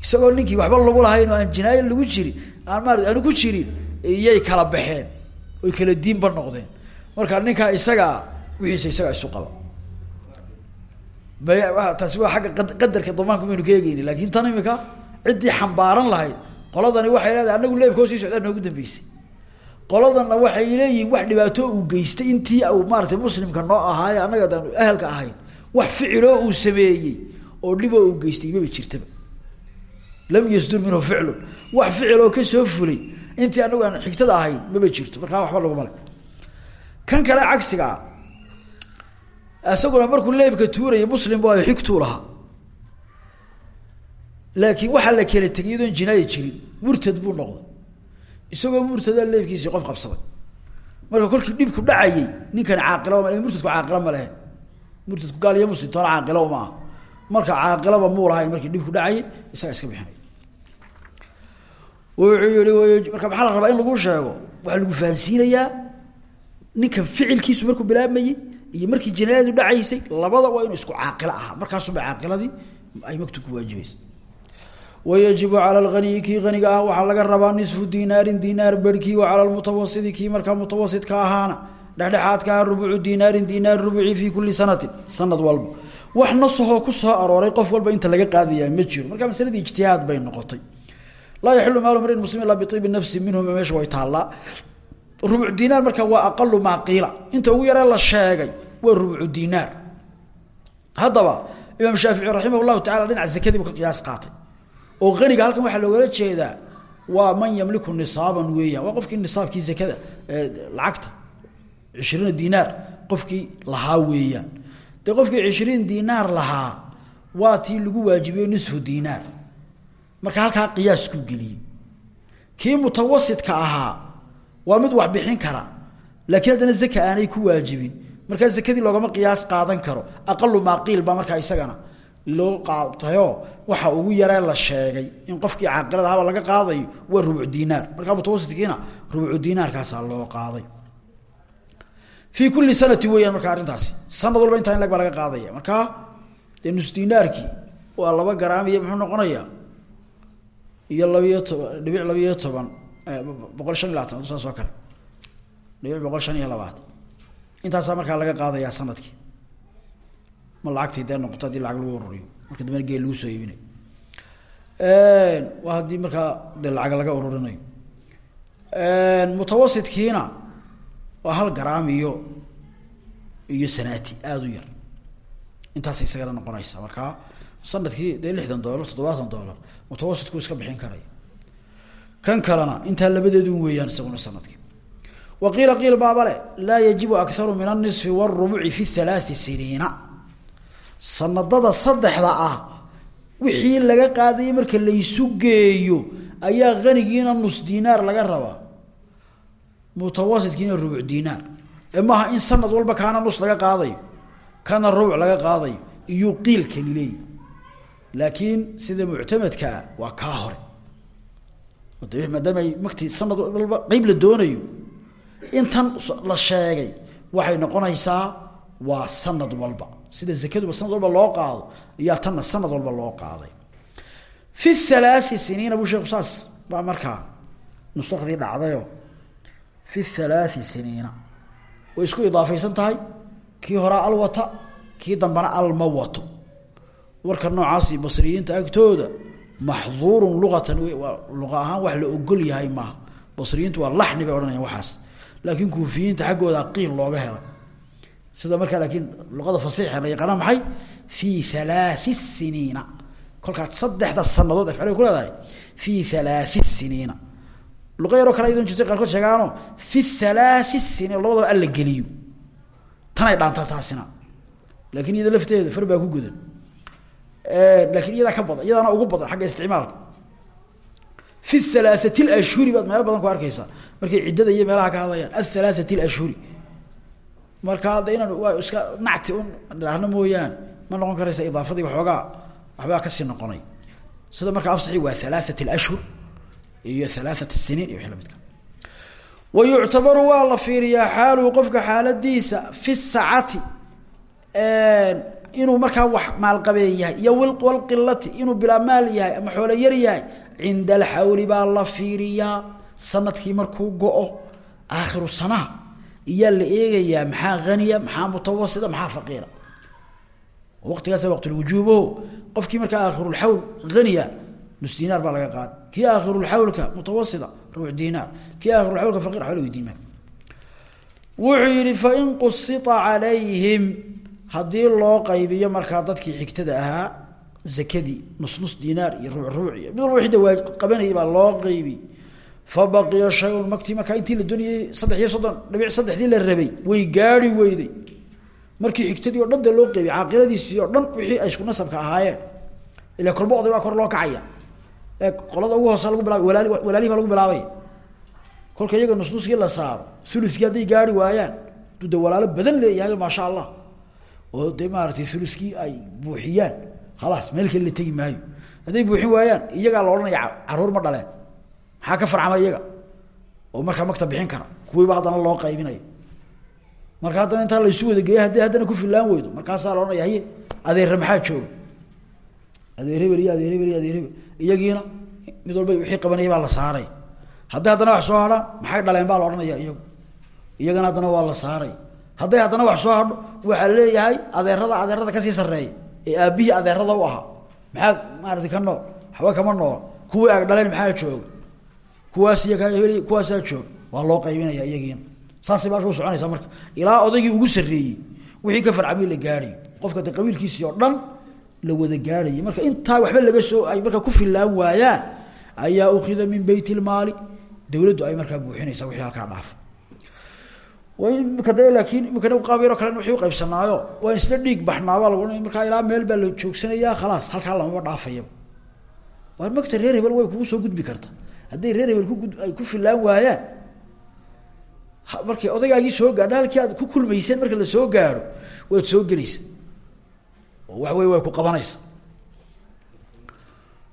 Isagoo ninkii waxba lagu lahayn oo aan jinaayo lagu jirin aan maarata aanu ku jirin iyay kala baxeen oy kala diinba noqdeen. Marka ninkaa isagaa wixiisa isagaa isu qaba. Taasi waa agga qadarka damaanku maynu ka eegeyni tan imika ciddii xambaaran lahayd qoladani waxay leedahay anagu leebka hoosii socdaa noogu dambeysay qoladanna waxay leeyihiin wax dhibaato uu geystay intii u maaratay muslimka noo ahaaye annaga daan ahalka ahayn. Wax ficiloo uu sameeyey oo dhiboo uu geystay maba jirtaba. Lam yasdur minhu ficlun. Wax ficiloo ka soo fulay intii anagu aan xigtada ahayn maba jirto. Markaa waxba laguma le kan kale cagsigaa isaguna markuu leebka tuuraya muslim ay xigtuu lahaa laakiin waxaa la kala tegay iyadoon jinaaya jirin murtad buu noqday isagoo murtada leebkiisii qof qabsaday. Marka kolkii dhibku dhacayey ninkani caaqilaba ma murtadku caaqila ma lehe murtadku gaal iyo muslim toona caaqilo ma aha. Marka caaqilaba muu lahayn markii dhibku dhacayay isagaa iska bixinay. Wuxuu yihi marka maxaa la rabaa in lagu sheego? Waxaa lagu fahansiinayaa ninkan ficilkiisu markuu bilaabmayey iyo markii jinaayadu dhacaysay labada waa inuu isku caaqilo ahaa. Markaasuba caaqiladii ay magtu ku waajibaysa wayajibu cala laniyi kii aniga ah waxaa laga rabaa nisfu dinaarin dinaar berhkii wa cala lmutawasiti kii markaa mutawasidka ahaana dhexdhexaadka ah rubucu dinaarin dinaar rubuci fii kuli sanatin sanad walba. Wax nasahoo ku soo arooray qof walba inta laga qaadaya ma jiro. Marka masaladii ijtihaad bay noqotay. Laa yaxilu maalu mrin muslim ilaa biibi nafsi minhum meesha way taallaa rubuc dinaar marka waa aqalu maa qiila. Inta ugu yaree la sheegay waa rubucu dinaar haddaba imaam shaafici raximah llahu tacala dhinaca zakadii buu ka qiyaas qaatay oo aniga halkan waxaa loogala jeedaa waa man yamliku nisaaban weeyaan. Waa qofkii nisaabkii zakada lacagta ishriina dinaar qofkii lahaa weeyaan. Dee qofkii cishriin dinaar lahaa waa tii lagu waajibiyo nisfu dinaar. Marka halkaa qiyaaskuu geliyey kii mutawasidka ahaa waa mid wax bixin kara laakiin haddana zaka aanay ku waajibin. Markaa zakadii loogama qiyaas qaadan karo. Aqalu maaqiil baa markaa isagana loo qaatayo waxa ugu yaree la sheegay in qofkii caaqilada haba laga qaadayo waa rubuc dinaar markaa mutawasidkiina rubucu dinaarkaasaa loo qaaday. Fii kulli sanati weeyaan markaa arrintaasi sanad walba intaa laga qaadaya. Markaa dee nus waa laba garaam iyo muxuu noqonayaa iyo labiyo toban dhibic labiyo toban boqol shan iyo labaatan dhibic boqol shan iyo labaatan. Laga qaadayaa sannadkii ma lacagtii dee noqoto haddii lacag lagu ururiyo marka dambena geel lagu soo iibinayo waa haddii markaa dee lacag laga ururinayo mutawasidkiina waa hal garaam iyo iyo sanaati aada u yar. Intaasay isagana noqonaysa markaa sannadkii dee lixdan dollar toddobaatan dollar. Mutawasidku iska bixin karaya kan kalena intaa labadeedu weeyaan isaguna sannadkii wa qiila qiil baabale laa yajibu akaru min anisfi wاrubuci fi halaai siniina sanadada saddexda ah wixii laga qaadayay marka laysu geeyo ayaa qanigiina nus dinaar laga rabaa. Mutawasidkiina rubuc dinaar. Ee in sanad walba kaana nus laga qaadayo kana rubuc laga qaadayo iyuu qiilkani leeyi laakiin sida muctamadkaa waa kaa hore. Maadaama ay magtii sanad walba qeyb la doonayo intan la sheegay waxay noqonaysaa waa sanad walba sida zakaduba sanad walba loo qaado iyaa tanna sanad walba loo qaaday. Fi halaai siniina buu sheeku saas baa markaa nusakdii dhacdayo. Fi halaai siniina. Way isku idaafaysan tahay kii horaa al wata kii dambana alma wato. Warka noocaasi basriyiinta agtooda maxduurun luqatan waa luqa ahaan wax la ogol yahay maaha. Basriyiintu waa laxni bay odhanayaan waxaas. Laakiin kuufiyiinta xaggooda qiil looga helay sida markaa laakiin luqada fasiixa la yaqaana maxay? Fii halaathi siniina kolkaad saddexda sanadood ay ku leedahay fii halaathi siniina luqa yaroo kale ayadon jirtay qaarkood sheegaano fi halaathi siniina labadaba alla geliyo. Tanay dhaantaa taasina. Laakiin iyada lafteeda far ku gudan. Laakiin iyadaa ka badan iyadaana ugu badan xagga isticmaalka. Fi halaathati alashhuri baad meelo badan ku arkeysaa markay ciddada iyo meelaha ka hadlayaan athalaahati alashhuri marka hadda inaan iska nacti un idhaahno mooyaane ma noqon karaysa idaafadii waxoogaa waxbaa ka sii noqonay. Sida markaa afsaxi waa halaaat ashhur iyo halaaat siniin iyo wii lamidka wayuctabaru waa la fiiriyaa xaaluhu qofka xaaladiisa fi sacati inuu markaa wax maalqabeen yahay iyo walqilati inuu bilaa maal yahay ama xoolo yar yahay cinda alxawli baa la fiiriyaa sannadkii markuu go-o aakhiru sanaha iyaa la eegayaa maxaa haniya maxaa mutawasita maxaa faqiira. Waqtigaas waqtulwujuubo qofkii markaa aakhirulxawl haniya nus dinaar baa laga qaada kii aakhirulxawlka mutawasita rubuc dinaar. Kii aakhirulxawlka faqir xoolo weydiin maa wuxuu yihi fain qusita calayhim haddii loo qaybiyo markaa dadkii xigtada ahaa zakadii nus nus dinaar iyo ruuc ruuc mid walba wixii dawaa baa loo qaybi fa baqiya shay-un magtii markaa intii la doonayay saddex iyo soddon dhibic saddexdii la rabay way gaari weyday markii xigtadii o loo qaybiyay caaqiladiisii oo dhan wixii ay isku nasabka ahaayeen. Ila kolba oday kor loo kacaya. Ee qolada ugu hoosa lagu bilaabay walaali walaalihi baa lagu bilaabaya kolka iyaga nus nuskii la saaro uluskii hadday gaari waayaan duu de walaalo badan leeyahay maasha allah. Oo dee uluskii ay buuxiyaan khalaas meel kale la tegi maayo. Hadday buuxin waayaan iyagaa la odhanaya carruur ma dhaleen maxaa ka farcama iyaga? Oo markaa magta bixin kara kuwiiba haddana loo qaybinayo marka haddana intaa laysu wada geeya hadday haddana ku filaan weydo markaasaa la odhanaya haye adeerre maxaa jooga? Adeer hebel adeer hebel adeer hebel mid walba wixii qabanaya baa la saaray. Hadday haddana wax soo hadhaan maxay dhaleen baa la odhanaya iyagu. Iyagana haddana waa la saaray. Hadday haddana wax soo hadho waxaa leeyahay adeerada adeerada ka sii sareeya ee aabbihii adeerada u ahaa. Maxaa maarata ka nool waxba kama nool. Kuwii ag dhaleen maxaa jooga kuwaas hebel kuwaasaa jooga. Waa loo qaybinaya iyagiina saasay baasha u soconaysaa marka. Ilaa odaygii ugu sarreeyey wixii ka farcamay la gaadhayo qofka de oo dhan la wada gaadhayay marka intaa waxba laga soo ay markaa ku filaan waayaan ayaa ukida min beyt ilmaali dowladdu ay markaa buuxinaysaa wixii halkaa dhaafa imika de laakiin imikana qaabiro kalen wixii uqaybsanaayo isla dhiig baxnaaba lag markaa ilaa meel baa la joogsanayaa khalaas halkaa lamaba dhaafayaba. Waar magta reer hebel way kugu soo gudbi karta hadday reer hebel kugud ay ku filaan waayaan. Markay odaygaagii soo gaadho halkii aad ku kulmayseen marka la soo gaadho waad soo gelaysa oo wax way ku qabanaysa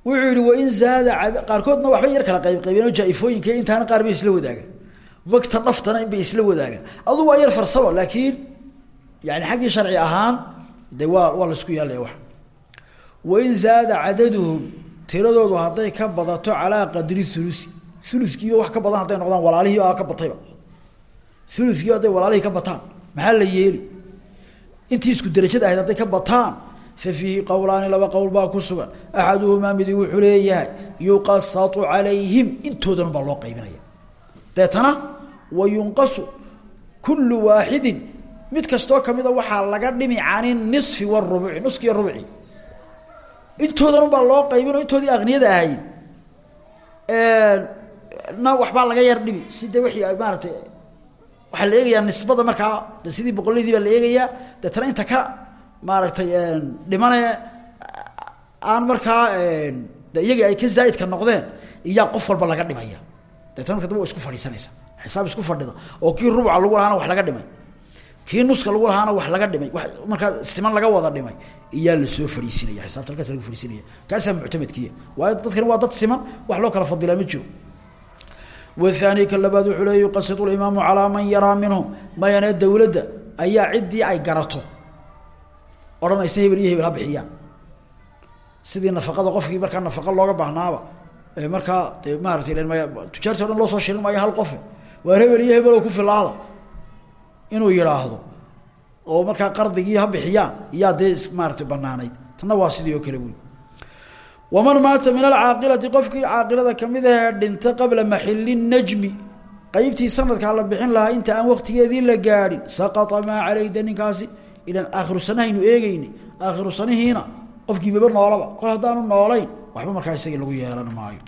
wuxuu yihi wain zaada qaarkoodna waxbay yar kala qayb qaybeen oo jaa-ifooyinka qaar bay isla wadaagaan. Magta dhaftana in bay isla wadaagaan. Adu waa yar farsamo laakiin yani xaggii sharci ahaan de waa waa la isku wax. Wain zaada cadaduhum tiradoodu hadday ka badato calaa qadri thulusi thuluskiiba wax ka badan hadday noqdaan walaalihii baa ka batayba. Thuluskiiba hadday walaalihii ka bataan maxaa la yeeli? Intii isku derajada ahayd hadday ka bataan fa fiihi qowlaani laba qowl baa ku sugan. Axaduhumaa midi wuxuu leeyahay yuqasatu calayhim intoodan baa loo qaybinaya. Deetana wa kullu waaxidin mid kastoo kamida waxaa laga dhimi cani nisfi warubuci nuskiiyo rubci intoodan baa loo qaybino intoodii akniyada ahayd. Na waxbaa laga yar dhimi. Si de wii maaratay waxaa la eegayaa nisbada markaa de sidii boqoladii baa la eegayaa deetana inta ka maaragtay dhimane aan markaa de iyagii ay ka zaaidka noqdeen iyaa qof walba laga dhimaya. Deetana marka daba wa isku fadhiisanaysa xisaab isku fadhida oo kii rubuca lagu lahaana wax laga dhimay kii nuska lagu lahaana wax laga dhimay wa markaa siman laga wada dhimay iyaa la soo fadhiisinaya xisaabta halkaas lagu fadhiisinaya kaasaa muctamadkiya waayo dadkani waa dad siman wax loo kala fadilaa ma jiro. Wathani ka labaad wuxuu leey yuqasidu limaamu calaa man yaraa minhum mayane dowladda ayaa ciddii ay garato. Odhanaysa hebel iyo hebel ha bixiyaan. Sidii nafaqada qofkii markaa nafaqa looga baahnaaba markaa de maaratay tujaarti o dhan loo soo shirin maayo hal qofe inuu yidhaahdo oo markaa qardigii ha bixiyaan iyaa dee maaratay banaanayd tanna waa sidii oo kale wuli waman maata min alcaaqilati qofkii caaqilada ka mid dhinta qabla maxili najmi qeybtii sanadkaa la bixin lahaa inta aan waktigeedii la gaadhin saqata maa caleyda ninkaasi ilan aakhiru sanahaynu eegeyni aakhiru sanihiina qofkii maba noolaba kol haddaanu noolayn waxba markaa isagii lagu yeelan maayo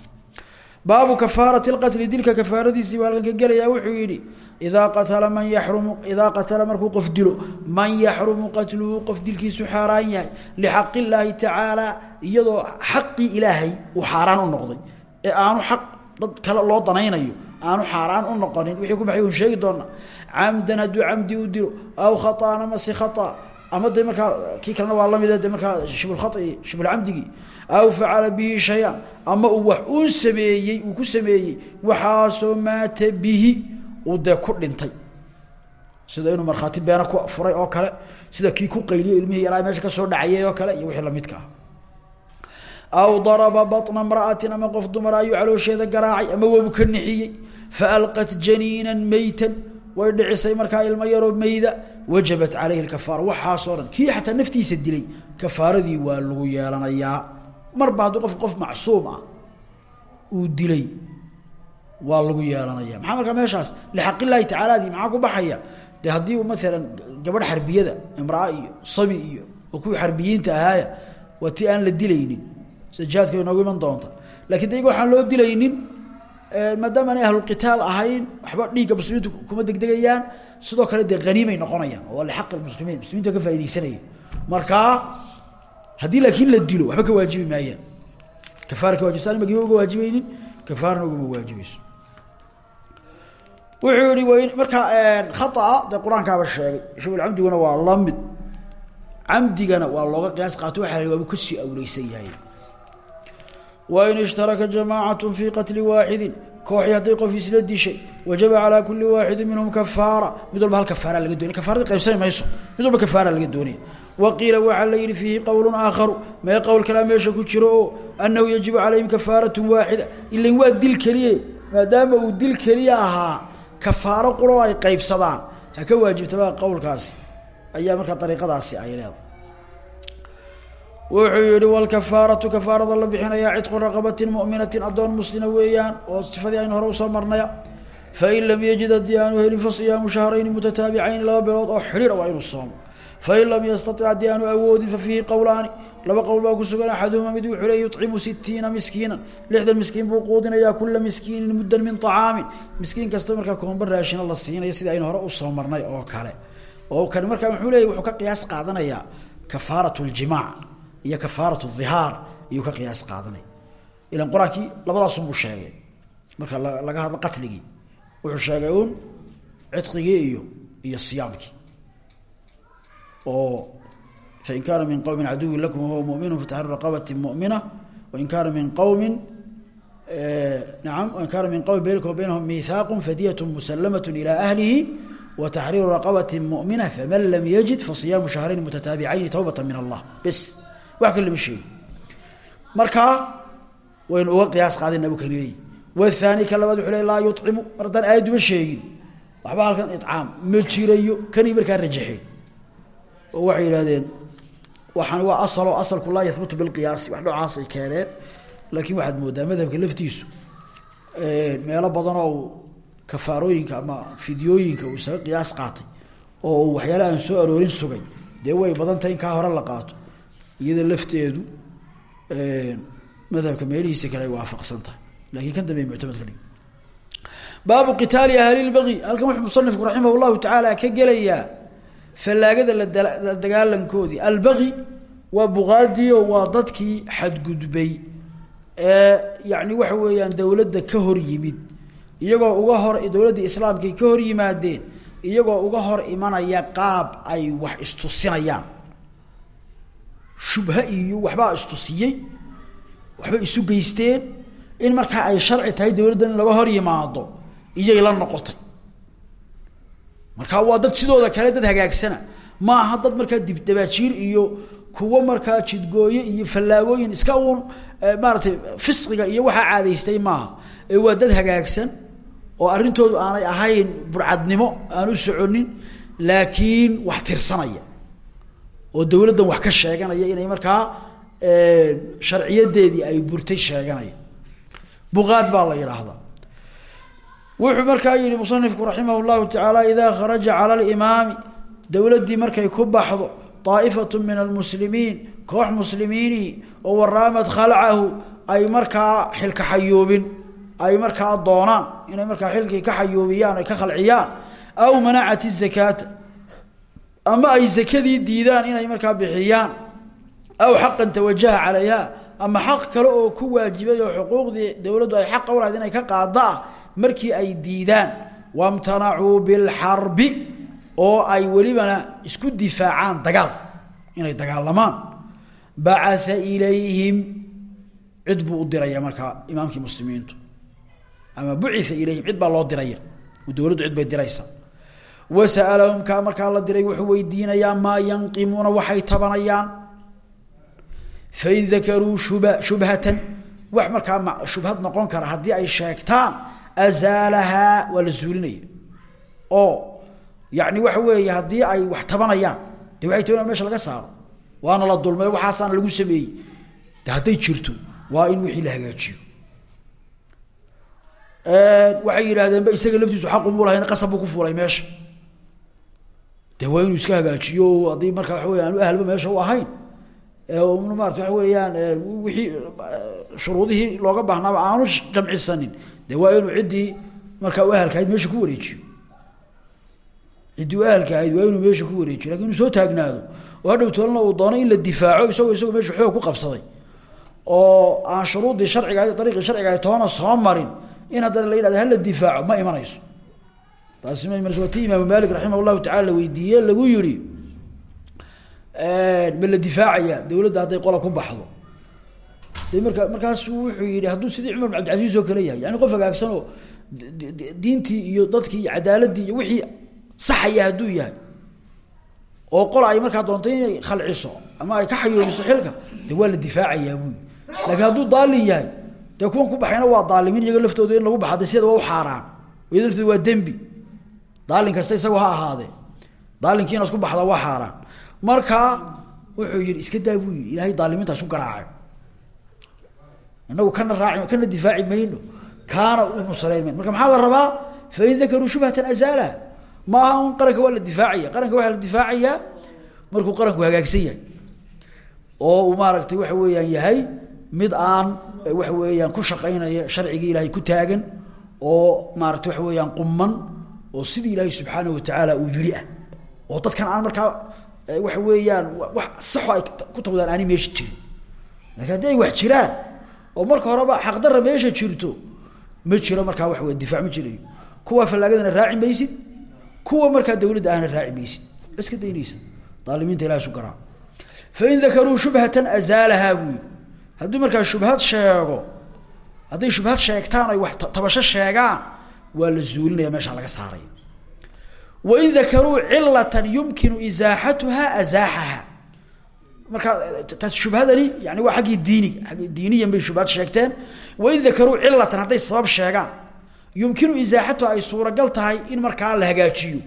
baabu kafaarati lqatli dilka kafaaradiisii baa halkan ka gelayaa wuxuu yidhi idaa qatala man yaxrumu idaa qatala markuu qof dilo man yaxrumu qatluhu qof dilkiisu xaaraan yahay lixaqi illaahi tacaala iyadoo xaqii ilaahay uu xaaraan u noqday ee aanu xaq dad kale loo danaynayo aanu xaaraan u noqonin wixii ku baxay un sheegi doona camdan hadduu camdi u dilo aw khaطaan amase khaطa ama de markaa kii kalena waa lamid de markaa shibulkhaطi shibulcamdigii aw facala bihi shay-an ama uu wax uun sameeyey uu ku sameeyey waxaasoo maata bihi uu dee ku dhintay. Sida inuu markhaati beena ku furay oo kale sida kii ku qayliyo ilmihii yaraa meesha ka soo dhacayay oo kale iyo wixii lamidka ah. Aw daraba baطna mra'atin ama qof dumara ayuu caloosheeda garaacay ama wabu ka nixiyey faalqat janiinan meytan way dhicisay markaa ilmo yaroo meyda wajabat caleyhi kafaara waxaasoo dhan kii xataa naftiisa dilay kafaaradii waa lagu yeelanayaa marba hadduu qof qof macsuum ah uu dilay waa lagu yeelanaya. Maxaa markaa meeshaas? Lixaq illaahi tacaalaadii maxaa ku baxaya? De haddii u maalan gabadh xarbiyada imraa iyo sabi iyo oo kuwii xarbiyiinta ahaaya waa ti aan la dilaynin. Sida jihaadka inoogu iman doonta. Lakin de iyaga waxaan loo dilaynin maadaama aanay ahlulqitaal ahayn waxba dhiigga muslimiintu kuma degdegayaan. Sidoo kale dee haniimay noqonayaan. Oo lixaqi muslimiin muslimiinta ka faa'idaysanaya markaa haddii laakiin la dilo waxba ka waajibi maayaan kafaara ka wajibsa magima uga waajibaynin kafaarana ugama waajibayso wuxuu yihi w markaa khaaa dee qur'aankaaba sheegay. Shibulcamdiguna waa la mid camdigana waa looga qiyaas qaato waxa waabu ka sii awleysan yahay. Wain ishtaraka jamacat fi qatli waaxidi kooxii hadday qof isla dishay wajaba calaa kuli waaxidi minhum kafaara. Mid walba hal laga doonay. Kafaaradi qaybsani mayso mid walba kafaara laga doonaya wa qiila waxaa la yihi fiihi qowlu aakharu mee qowl kalaa meesha ku jiro oo anahu yajibu calayhim kafaaratu waaxida ilan waa dil keliye maadaama uu dil keliya ahaa kafaaro quro ay qaybsadaan ha ka waajibtaba qowlkaasi ayaa markaa dariiqadaasi ay leedahay wuxuu yihi wlkafaaratu kafaarada la bixinayaa cidqu raqabatin muminatin adoon muslina weeyaan oo sifadii aynu hore u soo marnaya fain lam yajid haddii aanu helin fasiyaamu shahrayni mutataabicayn laba oo xidhiir waa inuu fain lam yastatic haddii aanu awoodin fa fiihi qowlaani laba qowl baa ku sugan axaduhuma mid wuxuu le yucimu sitiina miskiina lixdan miskiin buu quudinayaa kula miskiinin muddan min طacaamin miskiin kasta markaa koomba raashina la siinayo sidii aynu hore u soo marnay oo kale oo kan markaa muxuu leeyay wuxuu ka qiyaas qaadanayaa kafaarat اljimaac iyo kafaarat hihaar iyuu ka qiyaas qaadanaya ilan qur'aankii labadaasunbuu sheegay marka laga hadlo qatligii wuxuu sheegay un cidqigii iyo iyo siyaamkii oo fain kaana min qowmin caduwin lakum wahuwa muminu fataxriru raqabati mumina wain kaana min qowmin naam wain kaana min qowmin baynakum wa baynahum miihaaqu fadiyat musallamat ilى ahlihi wataxriiru raqabati mumina faman lam yajid fasiyaamu shahrayni mutataabicayn towbata min allah. Bes wax kale lama sheegi markaa waynu uga qiyaas qaadayna abu kaleey wathani ka labaad wuxuu le laa yucimu mar haddaan aayadduba sheegin. Waxba halkan icaam ma jirayo. Kanay markaa rajaxeen oo waxay yidhahdeen waxaan waa asalo asalku laa yahbutu bilqiyaasi. Wax noocaasay keeneen laakiin waxaad moodaa madhabka laftiisu meelo badan oo kafaarooyinka ama fidyooyinka uu isaga qiyaas qaatay oo uu aan soo aroorin sugay dee way badan tahay in kaa hore la qaato iyada lafteedu madhabka meelihiisa kale ay waafaqsan tahay. Lakin kan dambe muctamad ka dhig. Baabu qitaali ahli lbagi halkan wuxuu musanifku raximah llahu tacaala ka gelayaa fallaagada la dagaalankoodii. Albagi waa buqaadiyo waa dadkii xadgudbay. Ee yani waxa weeyaan dowladda ka hor yimid. Iyagoo uga hor dowladda islaamkay ka hor yimaadeen iyagoo uga hor imanaya qaab ay wax istusinayaan. Shubha iyo waxbaa istusiyey waxbay isu geysteen in markaa ay sharci tahay dowladdan in laga hor yimaado iyay la noqotay markaa waa dad sidooda kale dad hagaagsana. Ma aha dad markaa dibdabaajiir iyo kuwo markaa jidgooye iyo fallaagooyin iska uun maaratay fisqiga iyo waxaa caadaystay maaha ee waa dad hagaagsan oo arrintoodu aanay ahayn burcadnimo aan u soconin laakiin wax tirsanaya oo dowladdan wax ka sheeganaya inay markaa sharciyadeedii ay burtay sheeganaya. Buqaad baa la yidhaahdaa wuxuu markaa yihi musanifku raximah llahu tacaala idaa kharaja cala alimaami dowladdii markay ku baxdo daa'ifatu min almuslimiin koox muslimiinihi oo waraamad khalcahu ay markaa xilka xayuubin ay markaa doonaan inay markaa xilkii ka xayuubiyaan ay ka khalciyaan aw manacat izakaata ama ay zakadii diidaan inay markaa bixiyaan aw xaqan tawajaha calayha ama xaq kale oo ku waajibay oo xuquuqdii dowladdu ay xaqa ulahayd inay ka qaada markii ay diidaan wamtanacuu bilxarbi oo ay welibana isku difaacaan dagaal inay dagaalamaan. Bacaa ilayhim cid buu u diraya muslimiintu. Ama bucia ilayhim cid baa diraya dowladdu cid bay diraysa wasalahum kaa markaa la diray wuxuu weydiinayaa maa yanqimuuna waxay tabanayaan. Fain dakaruu shub shubhatan wax markaa shubhad noqon kara haddii ay sheegtaan azaalahaa waa la oo yani waxa weeye haddii ay wax tabanayaan de waxay tabanaya laga saaro waana la dulmay waxaasaana lagu sameeyey. De jirto waa in wixii la hagaajiyo. Waxay yidhaahdeenba isaga laftiisu xaqumuu lahayn qasab ku fuulay meesha. De waa iska hagaajiyo haddii markaa waxa weya aanu meesha u ahayn. Maarata waxa weeyaan wixii shuruudihii looga baahnaaba aanu jamcisanin de waa inuu ciddii markaa u ahalka ahayd meesha ku wareejiyo. Ciddii u ahalka ahayd waa inuu meesha ku wareejiyo. Lakin soo taagnaado oo hadhow tolana uu doono in la difaaco isagoo isagoo meesha xoog ku qabsaday. Oo aan shuruuddii sharciga ahayd ariiqii sharciga ahayd toona soo marin in haddana la yidhahdo hala difaaco ma imanayso. Taasi ma imanayso. Waa ti imaamu maalik raximah llahu tacala la lagu yihi ma la difaacaya dawladda hadday qola ku baxdo de marka markaasu wuxuu yihi hadduu sidii cumar bin abdilcasiis oo kale yahay yani qof hagaagsan oo diintii iyo dadkii iyo cadaaladii iyo wixii saxaya yahay oo qola ay markaa doontay inay khalciso ama ay ka xayoobiso xilka de waa la difaacayaa buyi laakiin daalin yahay dee ku baxayna waa daalimin iyaga laftooda in lagu baxa de waa u xaaraan iyada waa dembi. Daalin kasta isagoo ha ahaadee daalinkii inaad ku baxda waa xaaraan. Markaa wuxuu yihi iska daa buu ilaahay daalimiinta isku garaacayo inagu kana raaci kana difaaci mayno kaana u nusrayn marka maxaa la rabaa? Fain dakaruu shubhatan azaalaha maaha un qaranka waa la qaranka waxaa la difaacayaa markuu qaranku hagaagsan yahay. Oo uu maaragtay weeyaan yahay mid aan waxa weeyaan ku shaqaynaya sharcigii ilaahay ku taagan oo maarata waxa weeyaan quman oo sidii ilaahay subxaanahu watacaala uu yidhi ah. Oo dadkan aan markaa waxa weeyaan wax saxo ay ku tawdaan aani meesha jirin. Laakiin haddii wax jiraan oo marka horeba xaqdarra meesha jirto ma jiro markaa waxa wey difaac ma jirayo kuwa fallaagadana raaci maysid kuwa markaa dawladda ahna raaci maysid iska daynaysa. Daalimiinta ilahay isu garaa fain dakaruu shubhatan azaalahaa buu yii hadduu markaa sheego hadday shubhad sheegtaan ay wax tabasho sheegaan waa la zuulinaya meesha laga saaraya. Wain dakaruu cilatan yumkinu isaaxatuha azaaxaha marka taas shubhadani yani waa aggii diiniga aggii diiniyan bay shubhad sheegteen. Wain dakaruu cilatan hadday sabab sheegaan yumkinu isaaxatuha ay suuragal tahay in markaa la hagaajiyo.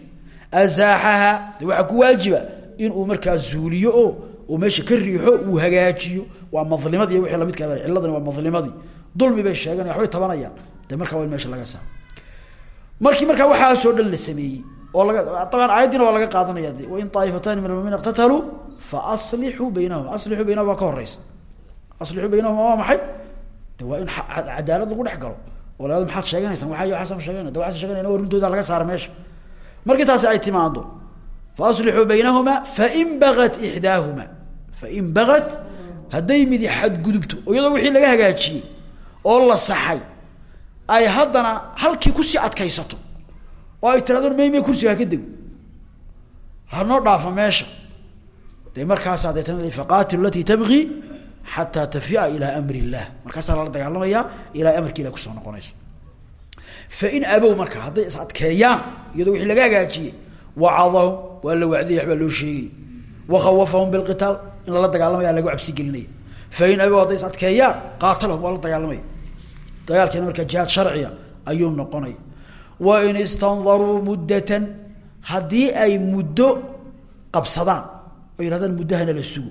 Azaaxaha de ku waajiba inuu markaa zuuliyo oo meesha ka riixo uu hagaajiyo. Waa madlimadii wixii lamidka ciladani waa madlimadii. Dulmi bay sheegan waxbay tabanayaan. De markaa waa meesha laga saaro. Markii markaa waxaasoo dhan la sameeyey oo laga dabaan aayaddiina waa laga qaadanaya de wain aaifataani min almuminiin iqtataluu faaslixuu baynahuma aslixuu baynahuma waa ka horeysa aslixuu baynahuma waa maxay? De waa in cadaalad lagu dhex la maxaad sheeganaysaan waay waaasaan sheegana de waa runtooda laga saara meesha. Markii taasi ay timaado faaslixuu baynahuma fain bagat ixdaahuma fain bagat hadday midi xadgudubto oo iyadoo wixii laga hagaajiyey oo la saxay ay haddana halkii ku sii adkaysato oo ay tiraado mayme kursiga haka dego hanoo dhaafa meesha. De markaasaa deetana faqaatilu alatii tabgi xataa tafia ilaa amri illah. Markaasaa lala dagaalamayaa ilaa amarki ilah ku soo noqonayso. Fain abow marka hadday is adkeeyaan iyadoo wixii laga hagaajiyey wacadahum waa la wacdiyay waxbaa loo sheegay. Wakhawafahum bilqitaal in lala dagaalamaya lagu cabsi gelinaya. Fain abow hadday is adkeeyaan qaatalahum waa la dagaalkeena markaa jihaad sharciya ayuu noqonaya wain istandaruu muddatan haddii ay muddo qabsadaan oo yidhahdaan muddahana la sugo.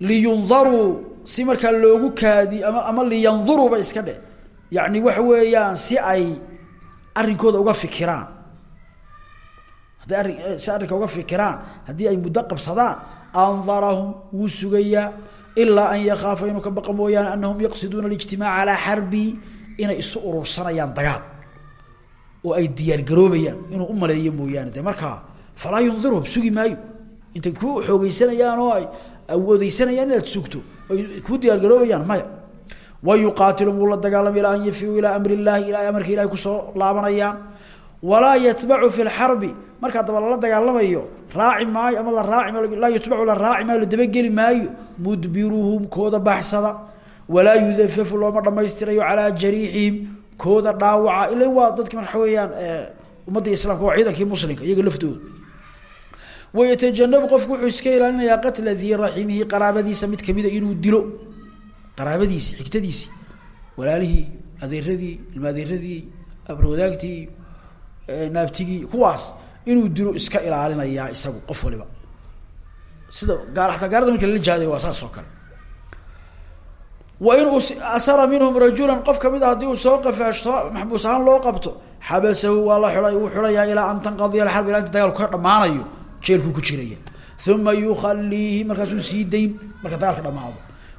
Liyundaruu si markaa loogu kaadi ama ama liyanduruuba iska dhe yacni waxa weeyaan si ay arrinkooda uga fikiraan. Hadday arrin si arrinka uga fikiraan haddii ay muddo qabsadaan andarahum wuu sugayaa ilaa an yakaafa inuu ka baqa mooyaane anahum yaqsiduuna alijtimaaca calaa xarbi inay isu urursanayaan dagaal oo ay diyaargaroobayaan inuu u maleeyo mooyaane. De markaa falaa yundirhum maayo. Intay ku xoogeysanayaan oo ay awoodeysanayaan inaad sugto ay ku diyaargaroobayaan maya. Wa yuqaatilum wuu la dagaalama ilaa an yafiu ilaa amri llaahi ilaa amarka ilahay ku soo laabanayaan. Walaa yatbacu fi lxarbi markaa daba lala dagaalamayo raaci maayo ama la raaci laa yutbacu la raaci maayo la dabageli maayo mudbiruhum kooda baxsada. Walaa yudafafu looma dhamaystirayo calaa jariixihim kooda dhaawaca ila waa dadki waxa weeyaan ummadda islaamka waa ciidankii muslimka iyaga laftooda. Waytajanabu qofku wuxuu iska qatla dii raximihi qaraabadiisa mid kamida inuu dilo. Qaraabadiisi xigtadiisi walaalihii adeeradii ilma adeeradii abrwadaagtii naabtigii kuwaas inuu dilo iska ilaalinayaa isagu qof waliba. Sida gaar ataa gaarada marka lala jaaday waa saas oo kale wa in asara minhum rajula qof ka mid a haddii uu soo qafaashto maxbuus ahaan loo qabto xabasahu waa la xiay uu xidhayaa ilaa an tanqadiya alxarb ilaa inta dagaalku ka dhamaanayo jeelkuu ku jiraya. Uma yukhaliihi markaasuu sii dayn marka dagaalka dhamaado.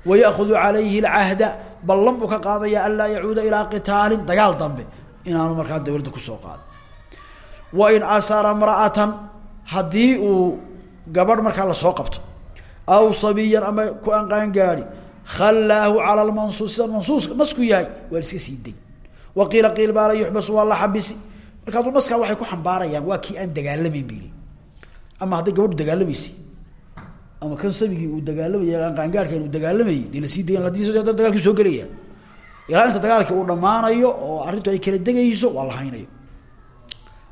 Wayakudu calayhi lcahda ballan buu ka qaadaya an laa yacuuda ilaa qitaalin dagaal dambe inaanu markaa dawladda ku soo qaadin. Wa in asara mra'atan haddii uu gabadh markaa la soo qabto aw sabiyan ama ku aan qaangaadi khallaahu cala lmansuus sida mansuuska nasku yahay waa iska sii dayn wa qiila qiil baa la yuxbasu waa la xabisi. Marka hadduu naskaa waxay ku xambaarayaan waa kii aan dagaalamayn bili. Ama hadday gabadhu dagaalamaysay ama kan sabigii uu dagaalamaya aan qaangaarkan uu dagaalamayay dee la sii dayan haddii dagaalkii soo gelaya ilaa inta uu dhamaanayo oo arrintu ay kala degayso waa la haynayo.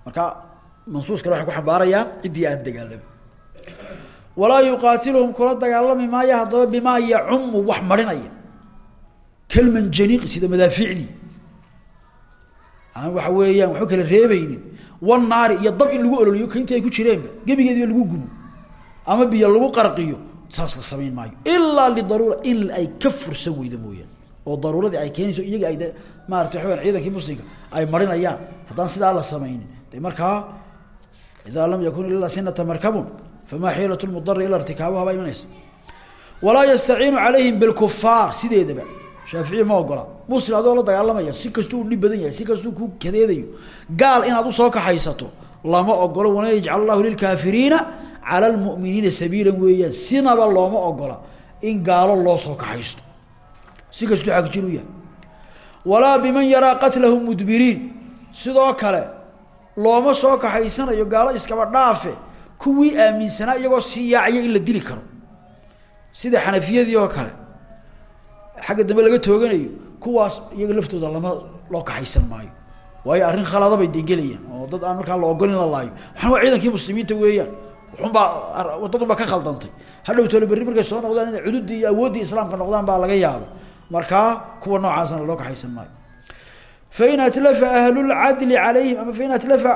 Marka mansuuskana waxay ku xambaarayaan ciddii aan dagaalamin walaa yuqaatiluhum kula dagaalami maayo haddaba bimaa yacumu wax marinaya. Kalmanjaniiqi sida madaaficdii aan waxa weeyaan waxba kala reebeynin wanaari iyo dab in lagu ololiyo kaintii ay ku jireenba. Gebigeediba lagu gubo. Ama biyo lagu qarqiyo saas la samayn maayo. Ilaa lidaruura in ay ka fursan weyda mooyaan oo daruuradii ay keenayso iyaga ay maarata waxa weyan ciidankii muslimka ay marinayaan. Haddaan sidaa la samaynin. De markaa idaa lam famaa xiilat lmudari ila irtikaabuha baa imanaysa walaa yastaciinu calayhim bilkufaar sideedaba shaaficiya ma ogola muslim adoo la dagaalamaya si kastuu u dhib badan yahay si kastuu ku kadeedayo gaal inaad u soo kaxaysato lama ogolo wana yajcal allahu lilkaafiriina cala lmuminiina sabiila weeyaan sinaba looma ogola in gaalo loo soo kaxaysto si kastuu xagjir u yahay walaa biman yaraa qatlahum mudbiriin sidoo kale looma soo kaxaysanayo gaalo iskaba dhaafe kuwii aaminsanaa iyagoo sii yaacaya in la dili karo. Sida xanafiyadii oo kale. Xagga dambe laga tooganayo kuwaas iyaga laftooda lama loo kaxaysan maayo. Waayo arrin khalada bay dee gelayaan oo dad aan markaa la ogolin la laayo. Waxana waa ciidankii muslimiinta weeyaan. Wuxunbaa wadadunbaa ka khaldantay. Hadhow tole berri markay soo noqdaan inay cududii iyo awooddii islaamka noqdaan baa laga yaabay markaa kuwa noocaasna loo kaxaysan maayo. Fain atlafa ahlulcadli alayhim ama fain atlafa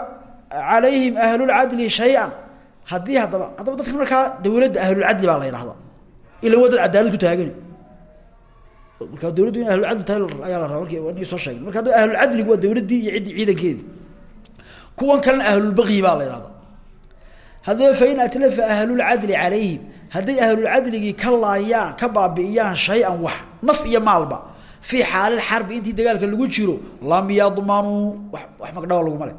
calayhim ahlulcadli shay-an haddii haddaba haddaba dadka markaa dawladda ahlulcadli baa la yidhahdaa ila waa cadaalad ku taagani. Markaa dawladdu in ahlulcadli tahay ayaa la rabaa marki ni soo sheegna marka haddaba ahlulcadligu waa dawladdii iyo ciddii ciidankeedii kuwan kalena ahlulbaqyi baa la yidhahdaa haddaba fain atlafa ahlulcadli calayhim hadday ahlulcadligii ka laayaan ka baabi'iyaan shay-an wax naf iyo maalba fii xaalil xarbi intii dagaalka lagu jiro lam yadmanuu wa wax magdhawa laguma le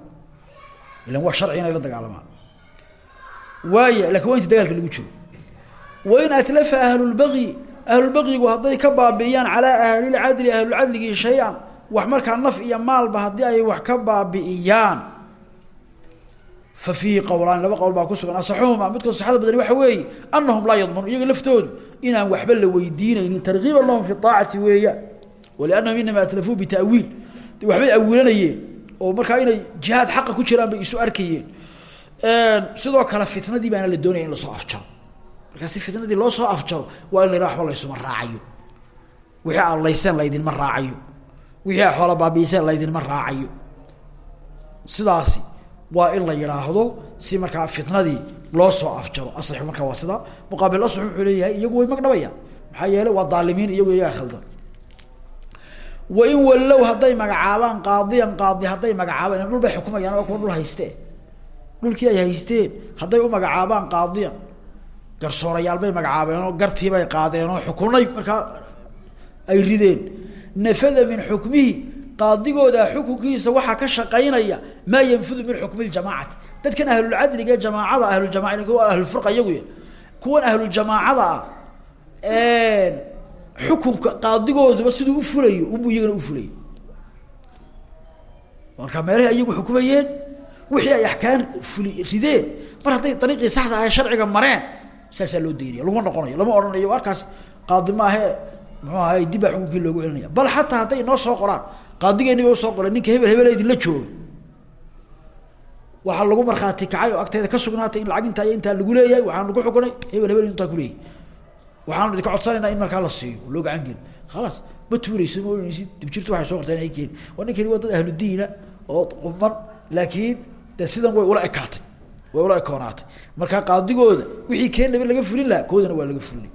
ilan waa sharci la dagaalamaan waaya laakiin waa intii dagaalka lagu jiro. Wain atlafa ahlulbaqyi ahlulbaqyigu hadday ka baabi'iyaan calaa ahlilcadli ahlulcadligii shay-an wax markaa naf iyo maalba haddii ay wax ka baabi'iyaan. Fa fiihi qowlaan laba qowl baa ku sugan asaxuhuma midkood saxada badani waxa weeye anahum laa yadmanuu iyaga laftoodu inaan waxba la weydiinaynin targiiban lahum fi aacati weeyaan waliannahum inama atlafuu bitaawiil waxbay awiilanayeen oo markaa inay jihaad xaqa ku jiraan bay isu arkayeen sidoo kale fitnadii baana la doonaya in la soo afjaro. Markaa si fitnadii loo soo afjaro waa in la yidhaha waxba laysuma raacayo. Wixii aad layseen laydinma raacayo. Wixii aad xoola baabiiseen laydinma raacayo. Sidaasi waa in la yidhaahdo si markaa fitnadii loo soo afjaro. Asaxu markaa waa sidaa muqaabil asax wuxuu leeyahay iyagu way magdhabayaan. Maxaa yeeley waa daalimiin iyagu iyagaa khaldan. Wain wallow hadday magacaabaan qaadiyan qaadi hadday magacaabaan bay xukumayaan oo kuwa dhul haystee dhulkii ay haysteen hadday u magacaabaan qaadiyan. Garsoorayaal bay magacaabeen oo gartii bay qaadeen oo xukunay markaa ay rideen. Nafada min xukmihi qaadigooda xukunkiisa waxaa ka shaqaynaya maa yanfudu min xukmi ljamaacati dadkan ahlulcadliga ee jamaacada ahluljama kuwa ahlulfurqa iyaguy kuwan ahluljamaacada ah xukunka qaadigooduba siduu ufulayo unbuu iyagana ufulayo marka meelahi ayagu xukumayeen wixii ay axkaan fuli rideen. Mar hadday dariiqii saxda ahe sharciga mareen saasaa loo daynaya laguma noqonayo lama odhanayo arkaas qaadi maahe muxuu ahay dib baa xukunkii loogu celinaya bal xataa hadday inoo soo qoraan qaadigeeni ba u soo qoray ninka hebel hebel idinla jooga waxaa lagu markhaati kacay oo agteeda ka sugnaatay in lacag intaa iyo intaa lagu leeyahay waxaan lagu xukunay hebel hebel intaa kuleeyahy waxaanu idinka codsanayna in markaa la siiyo loo gacan geli ma tuuraysid ma ohanaysid dibjirtu waxay soo qorteen ay keeni waa ninkani waa dad ahludiina oo quman laakiin de sidan way ula ekaatay way ula ekoonaatay. Marka qaadigooda wixii keenaba laga fulin lahaa koodana waa laga fulin.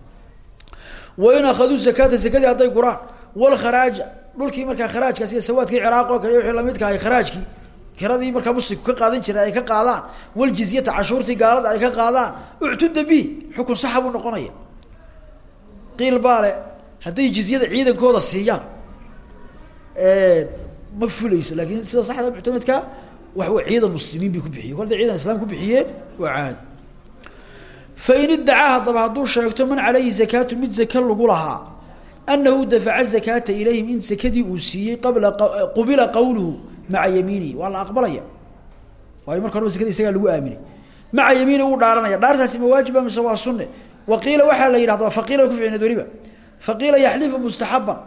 Wain akaduu zakata zakadii hadday guraan walkharaaja dhulkii markaa kharaajkaas iyo sawaadkii ciraaq oo kale wixii lamidka ahay kharaajkii kiradii markaa muslimku ka qaadan jiray ay ka qaadaan waljizyata cashuurtii gaalada ay ka qaadaan uctuda bi xukun saxa buu noqonaya. Qiil baale hadday jizyada ciidankooda siiyaan ma fulayso laakin sida saxda muctamedka waxaw ciidan muslimiin bay ku bixiyen kol ciidan islam ku bixiyeen waa caadi fain iddacaa haddaba sheegto man calayhi zakaatu mid zaka lagu lahaa anahu dafaca zakaata ilayhim in sakadii uu siiyey qabla qubila qawluhu maca yamiinihi. Waa la aqbalaya. Waayo marka horba zakada isagaa lagu aaminay. Maca yamiini uu dhaaranaya. Dhaartaasi ma waajiba mise waa sunne? Waqiila waxaa la yidhahda faqiila ku ficneed weliba faqiila yaxlifu mustaxaban.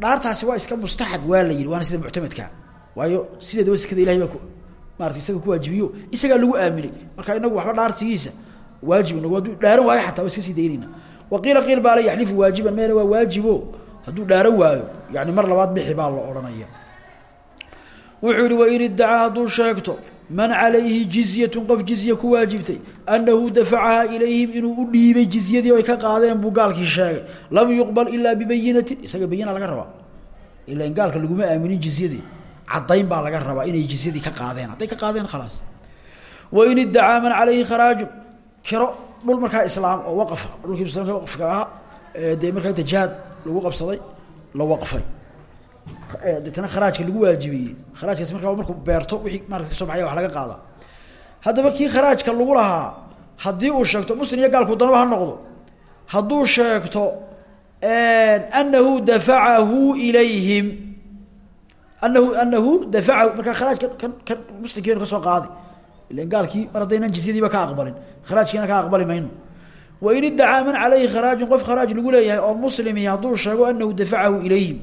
Dhaartaasi waa iska mustaxab waa la yihi waana sida muctamedkaa waayo sideedaba sekada ilahay baa maarata isaga ku waajibiyo isagaa lagu aaminay marka inagu waxba dhaartigiisa waajib inagu hadduu dhaaran waayo xataa iska sii daynayna. Waqiila qiil baa la yaxlifu waajiban meena waa waajibo. Hadduu dhaaran waayo yani mar labaad bixi baa la odhanaya. Wuxuu yihi wain iddacaa hadduu man calayhi jizyatun qof jizya ku waajibtay anahu dafacahaa ilayhim inuu u dhiibay jizyadii o ay ka qaadeen buu sheegay. Lam yuqbal ilaa bibayinatin isaga bayina laga rabaa. Ila in gaalka laguma aaminin jizyadii caddayn baa laga rabaa inay jizyadii ka qaadeen. Hadday ka qaadeen khalaas. Wain iddacaa man calayhi kharaaju. Kiro dhul markaa islaam oo waqafa dhulkii islaamka waqafka ahaa dee markaa inta jihaad lagu qabsaday la waqfay deetana kharaajka lagu waajibiyey. Kharaajkaasi markaa markuu beerto wixii maarata ka soo wax laga qaada. Haddaba kii kharaajka lagu lahaa haddii uu sheegto muslim iyo gaalku danaba ha noqdo. Hadduu sheegto anahu dafacahu ilayhim anahu anahu dafacahu markaa kharaajka kan kan muslimkiinu ka soo qaadi ilan gaalkii mar haddaynan jizyadiiba ka aqbalin kharaajkiina ka aqbali mayno wain iddacaa man caleyhi kharaajun qof kharaaj lagu leeyahay oo muslimi hadduu sheego anahu dafacahu ilayhim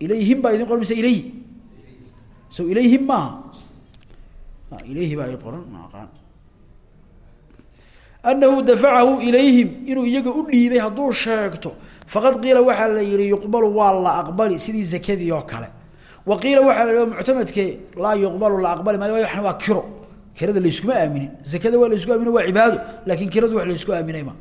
ilayhim baa idin qoran mise ilayhi so ilayhim maaha ilayhi baa i qoran maaqaan anahu dafacahu ilayhim inuu iyaga u dhiibay hadduu sheegto faqad qiila waxaa la yihi yuqbalu waa la aqbali sidii zakadii oo kale. Wa qiila waxaa la muctamadke laa yuqbalu la aqbali maayo waxna waa kiro. Kirada layskuma aaminin. Zakada waa laysku aamina waa cibaado laakin kiradu wax laysku aaminayma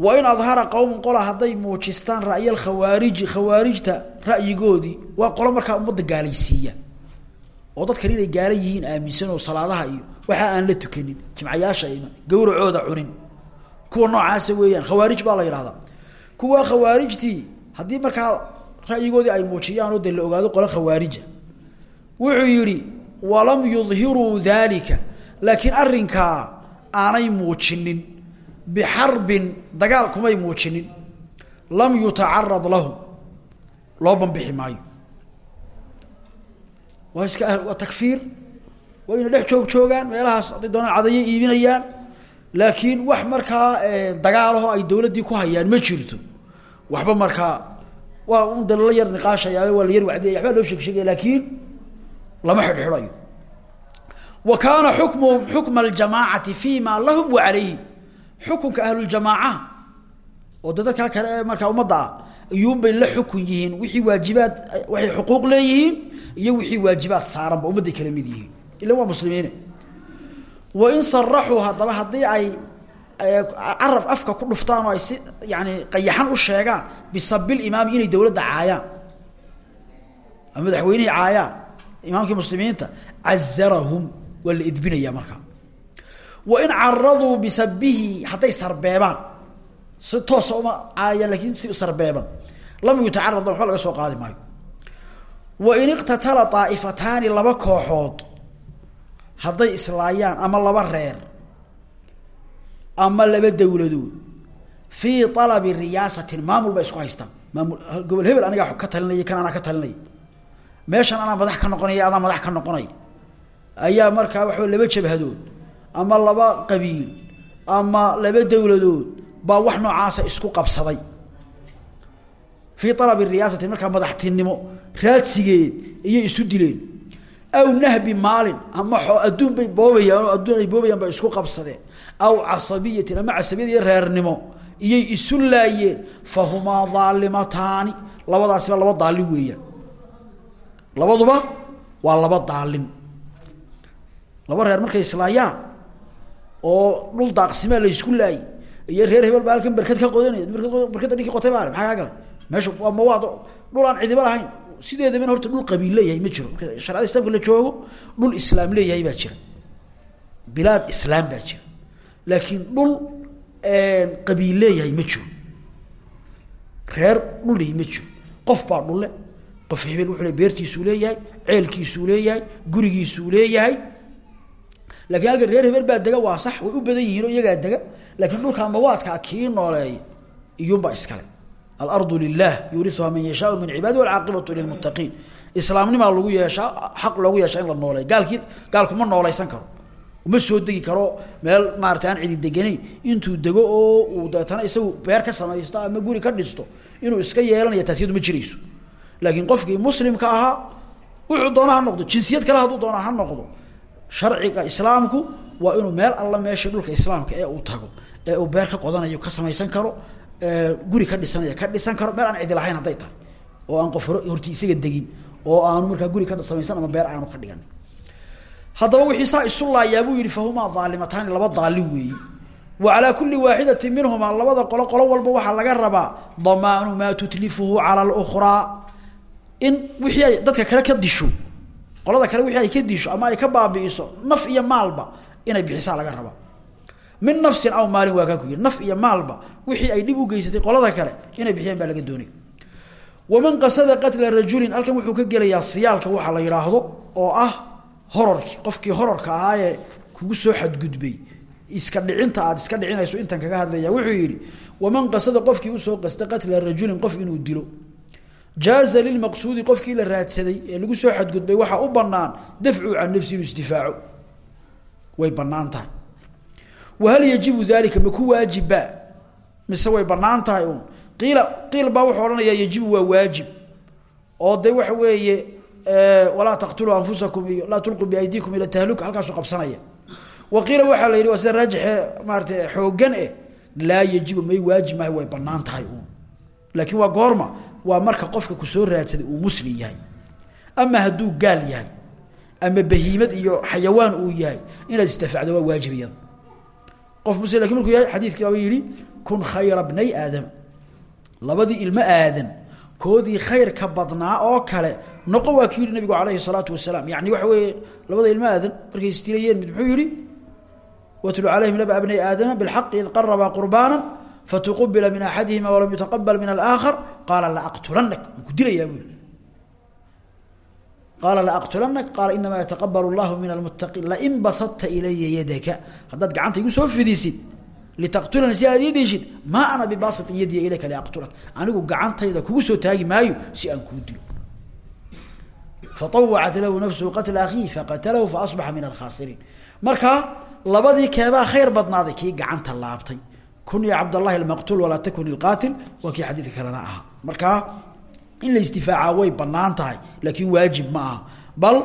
wain adhara qowmun qola hadday muujistaan ra'ya alkhawaariji khawaarijta ra'yigoodii waa qolo markaa ummadda gaalaysiiya. Oo dadkan inay gaala aaminsan oo salaadaha iyo waxa aan la tukanin jimcayaasha iman gawracooda cunin. Kuwa noocaasa weeyaan khawaarij baa la yidhahdaa kuwa khawaarijtii haddii markaa ra'yigoodii ay muujiyaan oo de la ogaado qolo khawaarija wuxuu yidhi walam yudhiruu daalika laakiin arrinkaa aanay muujinin bixarbin dagaal kumay muujinin lam yutacarad lahu loo banbixi maayo. Waa iska waa takfiir. Wayna dhex joog joogaan meelahaas hadday doonaan cadayay iibinayaan laakiin wax markaa dagaalaho ay dowladdii ku hayaan ma jirto waxba markaa waa un de lala yar niqaashayaayo waa la yar wacdiyaya waxbaa loo sheeg sheegaya laakiin lama xidhxidhayo. Wa kaana xukmuhum xukma aljamaacati fi ma lahum wa calayhim. Xukunka ahluljamaacaha oo de dadkaa kale ee markaa ummadda ah iyuunbay la xukun yihiin. Wixii waajibaad waxay xuquuq leeyihiin iyo wixii waajibaad saaranba ummadday kala mid yihiin. Ila waa muslimiine wain saraxuu haddaba haddii ay carab afka ku dhuftaan oo ay si yani qayaxan u sheegaan bisabil imaami inay dowladda caayaan. Ama madaxweynihii caayaan. Imaamkii muslimiinta cazarahum waa la edbinaya markaa wa in caraduu bisabihi hadday sarbeebaan. Si toosa uma caayaan laakiin si sarbeeban. Lam yutacarad waxba laga soo qaadi maayo. Wa in iqtatala aaifataani laba kooxood hadday islaayaan ama laba reer ama laba dawladood fii alabi riyaasatin maamul bay isku haystaan. Maamul gobol hebel anigaa ka talinaya kan anaa ka talinaya meeshan anaa madax ka noqonaya adaa madax ka noqonaya ayaa markaa waxaa laba jabhadood ama laba qabiil ama laba dawladood baa wax noocaasa isku qabsaday. Fii alabi riyaasati markaa madaxtinimo raadsigeed iyay isu dileen. Aw nahbi maalin ama adduun bay boobayaan oo adduun ay boobayaan bay isku qabsadeen aw casabiyatin ama casabiyad reernimo iyay isu laayeen fahumaa daalimataani labadaasiba laba daalin weeyaan. Labaduba waa laba daalim laba reer markay islaayaan oo dhul daaqsimaa la isku laayay iyo reer hebel baa halkan berkad ka qodanaya berkadda ninkii qotay baa maxaa kaa galay? Meesha mawaad dhul aan cidiba lahayn sideedaba horta dhul qabiil leeyahay ma jiro. Marka islamka la joogo dhul islaam leeyahay baa jira. Bilaad islaam baa jira laakiin dhul qabiil leeyahay ma jiro. Reer dhul leeyahay ma jiro. Qof baa dhulle qof hebel wuxuu le beertiisuu leeyahay ceelkiisuu leeyahay gurigiisuu leeyahay. Lakiin halkan reer hebel baa dega waa sax way u badan yihiin oo iyagaa dega. Laakiin dhulkaa mawaadkaa kii nooleeya iyuunbaa iskale alardu lilah yuuriuhaa man yashaau min cibaadi walcaaqibatu lilmuttaqiin. Islaamnimaa lagu yeeshaa xaq loogu yeeshaa in la nooleeyo. Gaalkii gaalku ma noolaysan karo uma soo degi karo meel maarata aan cidi deganayn intuu dego oo uu deetana isagu beer ka samaysto ama guri ka dhisto inuu iska yeelanaya taas ma jirayso laakiin qofkii muslimka ahaa wuxuu doona noqdo. Jinsiyad kale hadduu doona ha noqdo. Sharciga islaamku waa inuu meel alla meesha dhulka islaamka ee uu tago ee uu beer ka qodanayo ka samaysan karo guri ka dhisanaya ka dhisan karo. Meel aan cidi lahayn hadday tahay. Oo aan qof isaga degin oo aanu markaa guri ka samaysan ama beer aanu ka dhiganin haddaba wixii saa isu laayaa buu yihi fahumaa daalimataani laba daalin weeyi. Wa calaa kuli waaxidati minhumaa labada qolo qolo walba waxaa laga rabaa damaanu maa tutlifuhu cala lukraa in wixii dadka kale ka disho qolada kale wixii ay ka disho ama ay ka baabi'iso naf iyo maalba inay bixisaa laga rabaa. Min nafsin aw maalin waa kaa ku naf iyo maalba wixii ay dhib u geysatay qolada kale inay bixiyaan baa laga doonay. Waman qasada qatla rajulin halkan wuxuu ka gelayaa siyaalka waxaa la yidhaahdo oo ah hororkii qofkii hororka ahaa ee kugu soo xadgudbay. Iska dhicinta aad iska dhicinayso intan kaga hadlaya wuxuu yidhi waman qasada qofkii u soo qasta qatla rajulin qof inuu dilo. Jaaza lilmaqsuudi qofkii la raadsaday ee lagu soo xadgudbay waxaa u banaan dafcu can nafsi inuu isdifaaco way bannaan tahay. Wahal yajibu dalika maku waajiba? Mise way bannaan tahay un qiila qiil wuxuu odhanayaa yajibu waa waajib. Oo de waxa weeye walaa taqtuluu anfusakum iyo laa tulquu biaydiikum ila tahluka halkaasuu qabsanaya. Wa qiila waxaa la yidhi waa sida raajixe maarata xoogan eh laa yajibu may waajib maaha way bannaan tahay un laakiin waa goorma waa marka qofka ku soo raadsaday uu muslim yahay ama hadduu gaal yahay ama bahiimad iyo xayawaan uu yahay inaad isdafacdo waa waajib iyada. Qof muslim laakiin markuu yahay xadiidkii baaba yihi kun khayra bnay aadam. Labadii ilmo aadan koodii khayrka badnaa oo kale noqo waa ki yihi nabigu alayhi salaatu wasalaam. Yani waxa weeye labada ilmo markay isdilayeen mid muxuu yihi watlu calayhim naba bnay aadama bilxaqi id qarabaa qurbaana fatuqubila min axadihima walam yutaqabal min alaakhar. Qaala laaqtulanak waan ku dilayaa buu yihi qaala laaqtulanak qaala inamaa yataqabal llahu min almuttaqiin lain basadta ilaya yadaka. Haddaad gacanta igu soo fidisid litaqtulani si aad ii diishid maa ana bibaasitin yadiya ilayka liaqtulak anigu gacantayda kugu soo taagi maayo si aan kuu dilo faطawacat lahu nafsuhu qatla akhiihi faqatalahu faasbaxa min alkhaasiriin marka labadii keebaa khayr badnaaday kii gacanta laabtay kun ya cabdاllahi almaqtuul walaa takun ilqaatil waa kii xadiidka kalena ahaa markaa in la isdifaaca way bannaan tahay laakiin waajib ma aha bal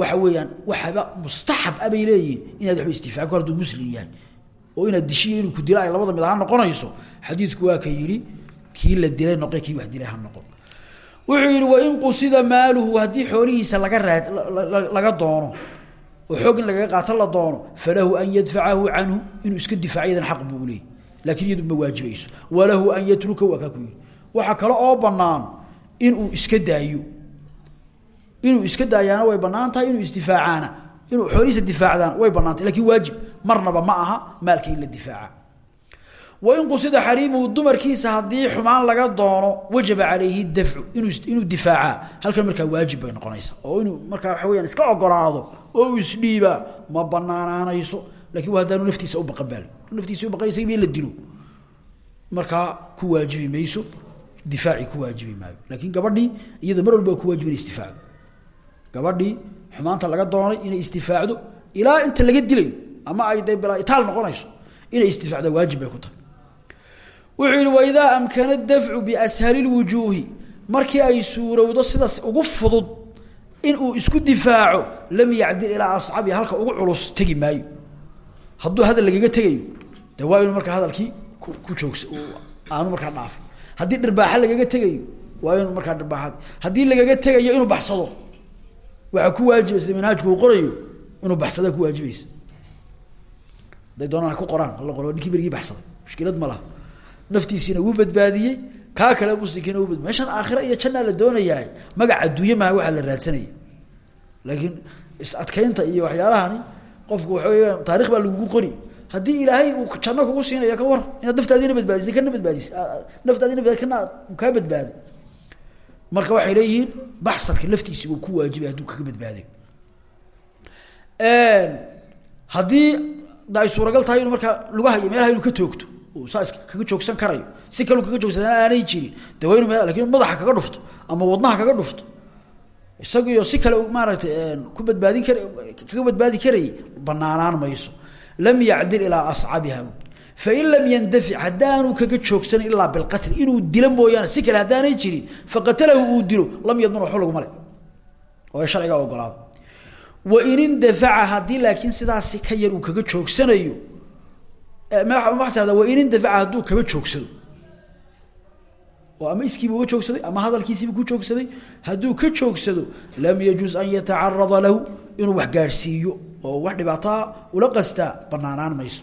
waxa weeyaan waxaba mustaxab abay leeyihiin inaad waba isdifaaci ko haduu muslim yahay oo inaad dishiyo inuu ku dila labada mid ha noqonayso xadiidku waa ka yihi kii la dilay noqe kii wax dilay ha noqon. Wuxuu yihi wain qusida maaluhu haddii xoolihiisa laga raad laga doono oo xoog in qaato la doono falahu an yadfacahu canhu inuu iska difaaco yadan leeyay laakiin iyadu ma waajibayso walahu an yatruka waa kaa ku yidhi. Oo banaan inuu iska daayo. Inuu iska daayaana way banaan inuu isdifaacaana inuu xoolihiisa difaacdaana way banaantay laakiin waajib marnaba ma aha maalka in la difaaca. Wain qusida xariimuhu dumarkiisa haddii xumaan laga doono wajaba calayhi dafcu inuu inuu difaaca halkan markaa waajib bay noqonaysaa. Oo inuu markaa waxa weyaan iska ogolaado oo uu isdhiibaa ma banaanaanayso laakiin waa haddaanu naftiisa ubaqanbaal naftiisa ubaqanaysa in la dilo. Markaa ku waajibi mayso difaaci ku waajibi maayo. Laakiin gabadhii iyada mar walba ku waajibi inay isdifaacdo gabadhii xumaanta laga doonay inay istifaacdo ilaa inta laga dilayo ama ay de bilaa itaal noqonayso inay istifacda waajib bay ku tahay. Wuxuu yihi waidaa amkana dafcu biashali lwujuuhi markii ay suurowdo sidaas ugu fudud inuu isku difaaco lam yacdil ilaa ascabi halka ugu culus tegi maayo. Hadduu hadal lagaga tegayo de waa markaa hadalkii ku joogs aanu markaa dhaafay. Haddii dhirbaaxa lagaga tegayo waa inuu markaa dhirbaaxad haddii lagaga tegayo inuu baxsado waxaa ku waajibaysa manhaajku uu qorayo inuu baxsadaa ku waajibaysa haday doonaan ha ku qoraan hala qoro ninkii berigii baxsaday. Mushkilad ma laha. Naftiisiina wuu badbaadiyey kaa kale muslimkiina wuu badbadiy meeshan aakhira iyo jannaa la doonayaa magac adduunye maha waxaa la raadsanaya. Laakiin is adkeynta iyo waxyaalahani qofku waxa weya taarikh baa lagugu qori. Haddii ilaahay uu janno kugu siinayo ka war inaad naftaadiina badbaadisay kana badbaadisay naftaadina badbad kana kaa badbaaday marka waxay leeyihiin baxsadka laftiisi uu ku waajibay hadduu kaga badbaaday. Haddii ay suuragal tahay inu markaa lugaha iyo meelaha inu ka toogto saa is kaga joogsan karayo si kalu kaga joogsadana aanay jirin de meel laakiin madaxa kaga dhufto ama wadnaha kaga dhufto isagiyo si kale maaragtay ku badbaadin kar kaga badbaadi karayay banaanaan mayso. Lam yacdil ilaa ascabiha fain lam yandafic haddaanu kaga joogsan ilaa bilqatli inuu dilo mooyaane si kale haddaanay jirin faqatalahu uu dilo lam yadman waxba lagu male oo sharciga ogolaado wain indafaca haddii laakiin sidaasi ka yar uu kaga joogsanayo wain indafaca hadduu kaba joogsado oo ama iskiiba uga joogsaday ama hadalkiisiiba ku joogsaday hadduu ka joogsado lam yajuz an yatacarada lahu inuu wax gaadhsiiyo oo wax dhibaataa ula qastaa banaanaan mayso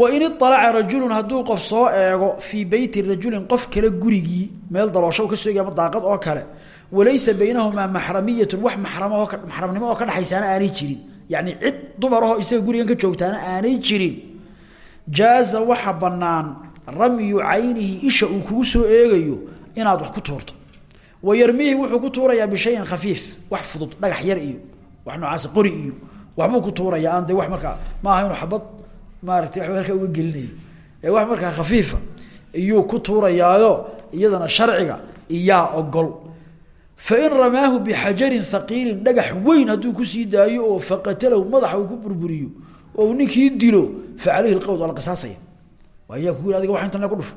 wain ialaca rajulun hadduu qof soo eego fii beyti rajulin qof kale gurigii meel daloosho ka soo egi ama daaqad oo kale walaysa baynahumaa maxramiyatun wax maxramnimo oo ka dhexaysaana aanay jirin. Yacni cid dumarahoo isaga gurigan ka joogtaana aanay jirin. Jaaza waxa banaan ramyu caynihi isha uu kugu soo eegayo inaad wax ku tuurto wa yarmihi wuxuu ku tuurayaa bishayin khafiif wax fudud dhagax yar iyo wax noocaas qori iyo waxbuu ku tuuraya aan maaragtay waba halkaa uga gelinayo. Ee wax markaa khafiifa iyuu ku tuurayaayo iyadana sharciga iyaa ogol. Fain ramaahu bixajarin haqiilin dhagax weyn hadduu ku sii daayo oo faqatalahu madaxa uu ku burburiyo oo ninkii dilo fa caleyhi lqawd waa la qisaasaya. Ku yiri adiga wax intan le ku dhufo.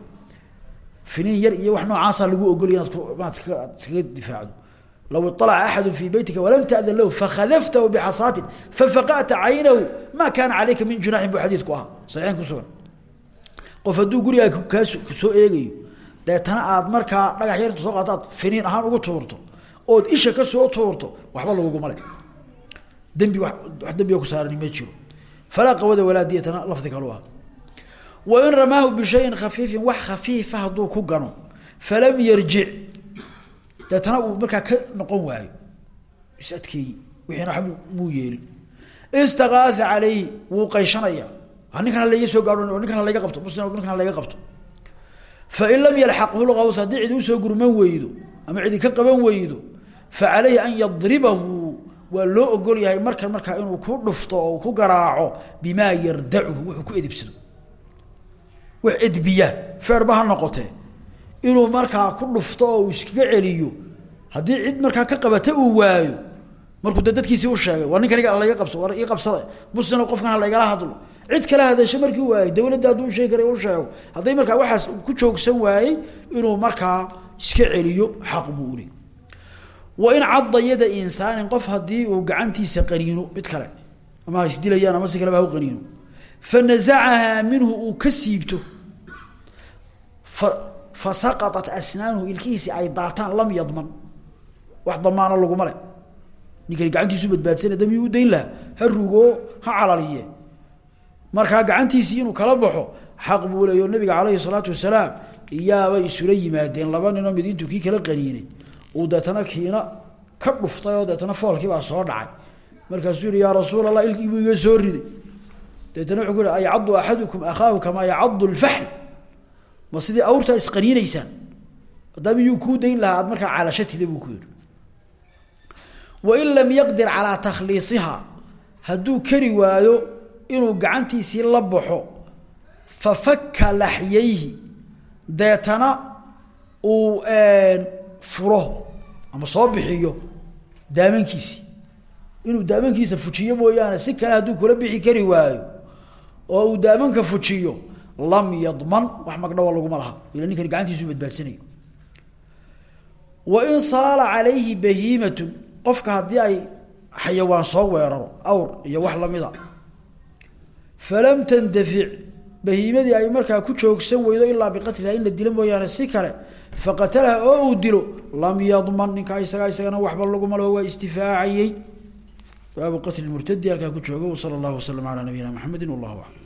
Finiin yar iyo wax noocaasa lagu ogolya inaad maad iskaga difaacdo law iطalaca axadu fii beytika walam taأdan lahu fakhadaftahu bixasaatin fafaqata caynahu ma kaana caleyka min junaaxin bu xadiidku ahaa saxiixin ku sugan qof hadduu gurigaa kaa soo dhagax yar soo qaato aad ahaan ugu tuurto ood isha ka soo tuurto waxba laguguma le dembi wax dembiga ku saarani ma jiro falaa qawada walaa diyatana lafdi kalu ah wain ramaahu bishayin khafiifin wax khafiifa hadduu ku gano falam yarjic deetana uu markaa ka noqon waayo. Is adkeeyi wixiina waba muu yeelin istakaaa calayhi wuu qayshanayaa ninkan halaiga soo gaao ninkan halayga qabto. Muslim ninkan halayga qabto. Fain lam yalxaqhu lgaws haddii cidi u soo gurman weydo ama cidi ka qaban weydo fa calayhi an yadribahu waa loo ogol yahay markan markaa inuu ku dhufto oo ku garaaco bimaa yardacuhu wuxuu ku edibsado. Wax edbiya feerba noqotee inuu markaa ku dhufto oo uu iskaga celiyo. Haddii cid markaa ka qabata uu waayo markuu de dadkiisii u sheegay war ninkan laga qabso war ii qabsada muslimo qofkan ha laygala hadlo. Cid kala hadasho markii waayey dawladda hadduu sheegi kara u sheego hadday markaa waxaas ku joogsan waayey inuu markaa iska celiyo xaq buu uli wain cadda yada insaanin qof haddii uu gacantiisa qaniino mid kale ama isdilayaan ama si kaleba ha u qaniino. Fa nasacahaa minhu uu ka fa fa saqaطat asnaanuhu ilkihiisi ay daataan lam yadman. Wax damaano laguma le ninkani gacantiisu badbaadsanay dami u dayn lahaa. Ha ha calaliye markaa gacantiisii inuu kala baxo xaq buu nabiga caleyhi salaatu wasalaam iyaabay isula yimaadeen. Laba ninoo mid intuu kii kala qaniinay. Uu deetana kiina ka dhuftay oo deetana foolkiibaa soo dhacay. Markaasuu yihi yaa rasuul allah soo riday. Deetana wuxuu ku yihi aycadu axadukum akhaahu kamaa yacadu lfaxl ma sidii awrtaa isqaniinaysaan haddaba iyuu kuu dayn lahaa aad markaa calashatida buu ku yihi wain lam yaqdir calaa takhliisiha hadduu kari waayo inuu gacantiisii la baxo fafaka laxyayhi deetana uu furo ama soo bixiyo daamankiisi inuu daamankiisa fujiyo mooyaane si kale hadduu kula bixi kari waayo oo uu daamanka fujiyo lam yadman wax magdhawa laguma laha ila ninkani gacantiisu badbaadsanayo wain saala calayhi bahiimatun qofka haddii ay xayawaan soo weeraro awr iyo wax lamida falam tandafic bahiimadii ay markaa ku joogsan weydo ilaa biqatliha in la dilo mooyaane si kale faqatalaha oo uu dilo lam yadman ninkaa isagaa isagana waxba laguma laho waa istifaacayey baabu qatli murtadi halkaa ku joogo sala allahu wasalam calaa nabiyina maxamedi wallahu aclam